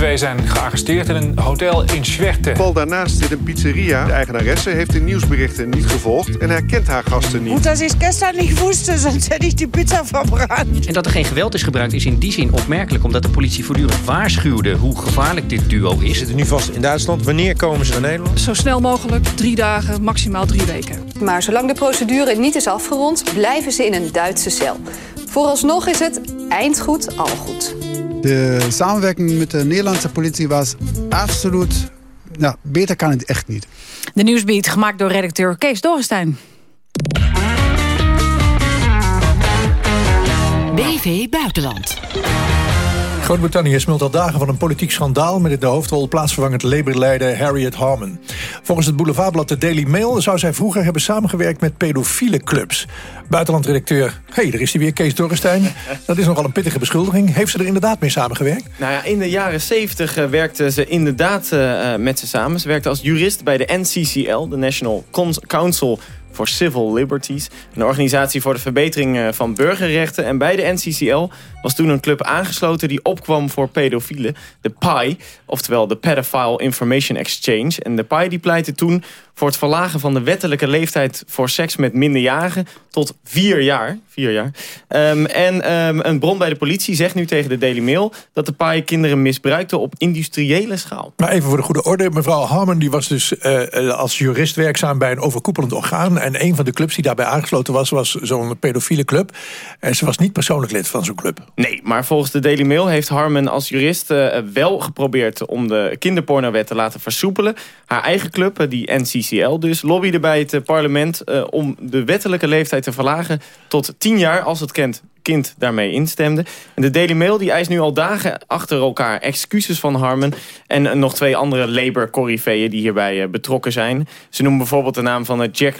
Twee zijn gearresteerd in een hotel in Schwerte. Pal daarnaast zit een pizzeria. De eigenaresse heeft de nieuwsberichten niet gevolgd... en herkent haar gasten niet. dat is gestern niet wusste, sonst hätte ich die pizza verbrannt. En dat er geen geweld is gebruikt is in die zin opmerkelijk... omdat de politie voortdurend waarschuwde hoe gevaarlijk dit duo is. We zitten nu vast in Duitsland. Wanneer komen ze naar Nederland? Zo snel mogelijk, drie dagen, maximaal drie weken. Maar zolang de procedure niet is afgerond, blijven ze in een Duitse cel. Vooralsnog is het eind goed, al goed. De samenwerking met de Nederlandse politie was absoluut... Nou, beter kan het echt niet. De Nieuwsbeat, gemaakt door redacteur Kees Dorrestein. BV Buitenland. Groot-Brittannië smult al dagen van een politiek schandaal... met in de hoofdrol plaatsvervangend Labour-leider Harriet Harman. Volgens het boulevardblad The Daily Mail... zou zij vroeger hebben samengewerkt met pedofiele clubs. Buitenlandredacteur, hé, hey, daar is hij weer, Kees Dorrestein. Dat is nogal een pittige beschuldiging. Heeft ze er inderdaad mee samengewerkt? Nou ja, in de jaren 70 uh, werkte ze inderdaad uh, met ze samen. Ze werkte als jurist bij de NCCL, de National Council for Civil Liberties. Een organisatie voor de verbetering eh, van burgerrechten. En bij de NCCL was toen een club aangesloten die opkwam voor pedofielen. De PI, oftewel de Pedophile Information Exchange. En de PI die pleitte toen voor het verlagen van de wettelijke leeftijd voor seks met minderjarigen tot vier jaar. Vier jaar. Ehm, en ehm, een bron bij de politie zegt nu tegen de Daily Mail dat de PI kinderen misbruikte op industriële schaal. Maar even voor de goede orde. Mevrouw Harmon die was dus eh, als jurist werkzaam bij een overkoepelend orgaan. En een van de clubs die daarbij aangesloten was, was zo'n pedofiele club. En ze was niet persoonlijk lid van zo'n club. Nee, maar volgens de Daily Mail heeft Harmon als jurist eh, wel geprobeerd om de kinderpornowet te laten versoepelen. Haar eigen club, eh, die NCCL dus, lobbyde bij het parlement om de wettelijke leeftijd te verlagen tot 10 jaar als het kent kind daarmee instemde. En de Daily Mail die eist nu al dagen achter elkaar excuses van Harmon... en nog twee andere Labour-corriveeën die hierbij betrokken zijn. Ze noemen bijvoorbeeld de naam van Jack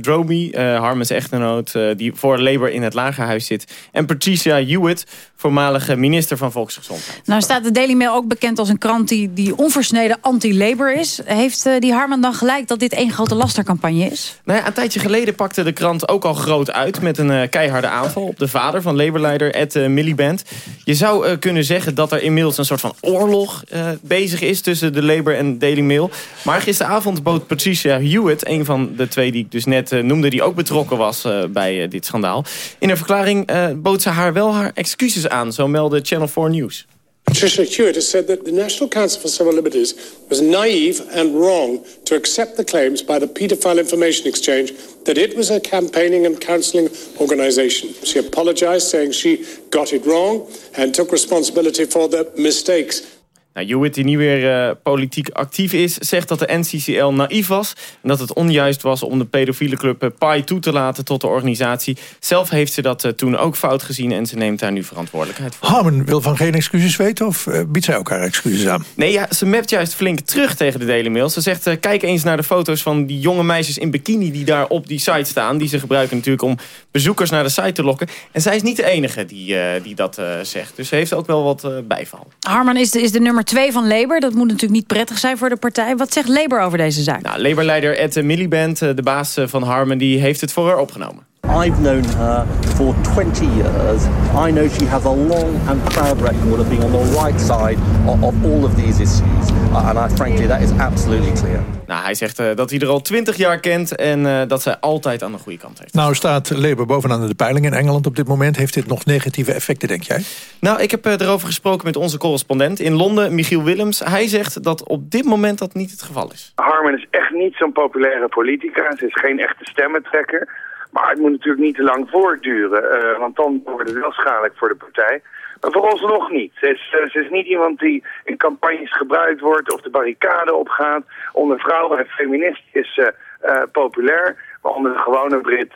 Dromy, uh, Harmons echtgenoot... Uh, die voor Labour in het lagerhuis zit. En Patricia Hewitt, voormalige minister van Volksgezondheid. Nou staat de Daily Mail ook bekend als een krant... die, die onversneden anti-Labour is. Heeft uh, die Harmon dan gelijk dat dit één grote lastercampagne is? Nou ja, een tijdje geleden pakte de krant ook al groot uit... met een keiharde aanval op de vader van Labour-leider Ed Miliband. Je zou uh, kunnen zeggen dat er inmiddels een soort van oorlog uh, bezig is... tussen de Labour en Daily Mail. Maar gisteravond bood Patricia Hewitt, een van de twee die ik dus net noemde... die ook betrokken was bij dit schandaal. In een verklaring bood ze haar wel haar excuses aan, zo meldde Channel 4 News. Patricia Hewitt has said that the National Council for Civil Liberties was naive and wrong to accept the claims by the Pedophile Information Exchange that it was a campaigning and counselling organisation. She apologised, saying she got it wrong and took responsibility for the mistakes. Nou, Hewitt, die niet meer uh, politiek actief is, zegt dat de NCCL naïef was... en dat het onjuist was om de pedofiele club uh, PAI toe te laten tot de organisatie. Zelf heeft ze dat uh, toen ook fout gezien en ze neemt daar nu verantwoordelijkheid voor. Harmon wil van geen excuses weten of biedt zij elkaar excuses aan? Nee, ja, ze mept juist flink terug tegen de Daily Mail. Ze zegt, kijk eens naar de foto's van die jonge meisjes in bikini... die daar op die site staan. Die ze gebruiken natuurlijk om bezoekers naar de site te lokken. En zij is niet de enige die, die dat zegt. Dus ze heeft ook wel wat bijval. Harmon is de, is de nummer twee van Labour. Dat moet natuurlijk niet prettig zijn voor de partij. Wat zegt Labour over deze zaak? Nou, Labour-leider Ed Miliband, de baas van Harmon... die heeft het voor haar opgenomen. I've known her for 20 years. I know she has a long and proud record of being on the right side of, of all of these issues. And I, frankly, that is absolutely clear. Nou, hij zegt uh, dat hij er al 20 jaar kent en uh, dat zij altijd aan de goede kant heeft. Nou staat Labour bovenaan de peiling in Engeland op dit moment. Heeft dit nog negatieve effecten, denk jij? Nou, ik heb uh, erover gesproken met onze correspondent in Londen, Michiel Willems. Hij zegt dat op dit moment dat niet het geval is. Harman is echt niet zo'n populaire politica. Ze is geen echte stemmentrekker. Maar het moet natuurlijk niet te lang voortduren, uh, want dan wordt het wel schadelijk voor de partij. Maar vooralsnog niet. Ze is, uh, ze is niet iemand die in campagnes gebruikt wordt of de barricade opgaat. Onder vrouwen en feministen is ze uh, populair, maar onder de gewone Brit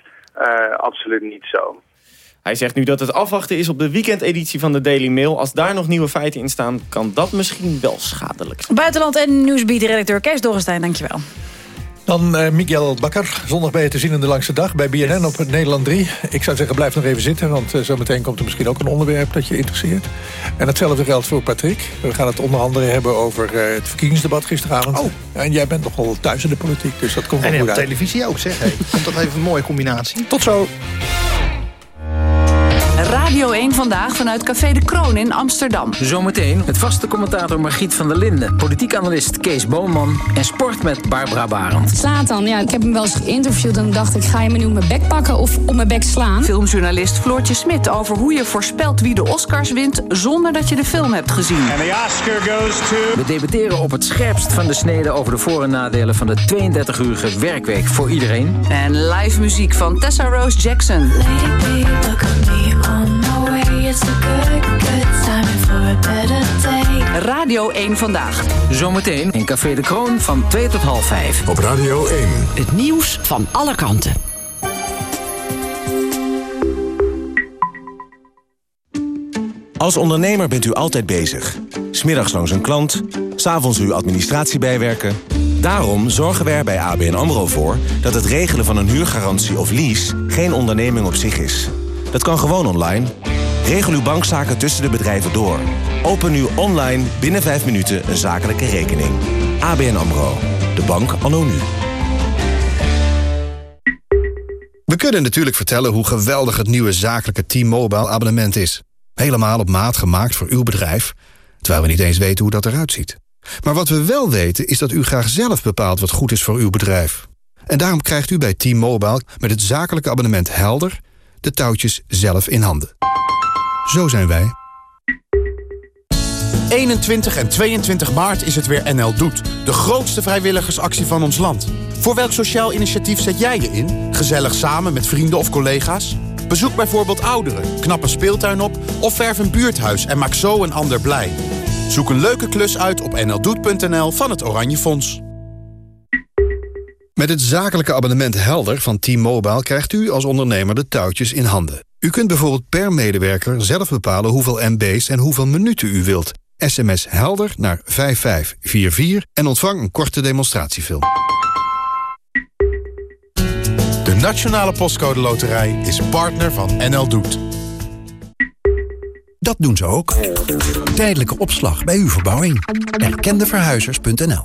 absoluut niet zo. Hij zegt nu dat het afwachten is op de weekendeditie van de Daily Mail. Als daar nog nieuwe feiten in staan, kan dat misschien wel schadelijk zijn. Buitenland en nieuwsbied-redacteur Kees Dorrestein, dankjewel. Dan uh, Miguel Bakker, zondag bij je te zien in de langste dag bij BNN op Nederland 3. Ik zou zeggen, blijf nog even zitten, want uh, zometeen komt er misschien ook een onderwerp dat je interesseert. En hetzelfde geldt voor Patrick. We gaan het onder andere hebben over uh, het verkiezingsdebat gisteravond. Oh. En jij bent nogal thuis in de politiek, dus dat komt wel en goed op uit. televisie ook, zeg. Hey. Komt dat even een mooie combinatie. Tot zo. Radio 1 vandaag vanuit Café de Kroon in Amsterdam. Zometeen het vaste commentator Margriet van der Linden... politiek analist Kees Boonman en sport met Barbara Barend. Slatan, ja, ik heb hem wel eens geïnterviewd... en dacht ik, ga je me nu op mijn bek pakken of op mijn bek slaan? Filmjournalist Floortje Smit over hoe je voorspelt wie de Oscars wint... zonder dat je de film hebt gezien. En de Oscar goes to... We debatteren op het scherpst van de snede... over de voor- en nadelen van de 32-urige werkweek voor iedereen. En live muziek van Tessa Rose Jackson. Lady, look at me on my way. It's a good, good time for a better day. Radio 1 Vandaag. Zometeen in Café de Kroon van 2 tot half 5. Op Radio 1. Het nieuws van alle kanten. Als ondernemer bent u altijd bezig. Smiddags langs een klant, s'avonds uw administratie bijwerken. Daarom zorgen wij er bij ABN AMRO voor... dat het regelen van een huurgarantie of lease geen onderneming op zich is. Dat kan gewoon online. Regel uw bankzaken tussen de bedrijven door. Open nu online binnen 5 minuten een zakelijke rekening. ABN AMRO. De bank anno nu. We kunnen natuurlijk vertellen hoe geweldig het nieuwe zakelijke T-Mobile abonnement is. Helemaal op maat gemaakt voor uw bedrijf, terwijl we niet eens weten hoe dat eruit ziet. Maar wat we wel weten is dat u graag zelf bepaalt wat goed is voor uw bedrijf. En daarom krijgt u bij T-Mobile met het zakelijke abonnement Helder de touwtjes zelf in handen. Zo zijn wij. 21 en 22 maart is het weer NL Doet. De grootste vrijwilligersactie van ons land. Voor welk sociaal initiatief zet jij je in? Gezellig samen met vrienden of collega's? Bezoek bijvoorbeeld ouderen, knap een speeltuin op... of verf een buurthuis en maak zo een ander blij. Zoek een leuke klus uit op nldoet.nl van het Oranje Fonds. Met het zakelijke abonnement Helder van T-Mobile krijgt u als ondernemer de touwtjes in handen. U kunt bijvoorbeeld per medewerker zelf bepalen hoeveel MB's en hoeveel minuten u wilt. SMS Helder naar 5544 en ontvang een korte demonstratiefilm. De Nationale Postcode Loterij is partner van NL Doet. Dat doen ze ook. Tijdelijke opslag bij uw verbouwing. Erkendeverhuizers.nl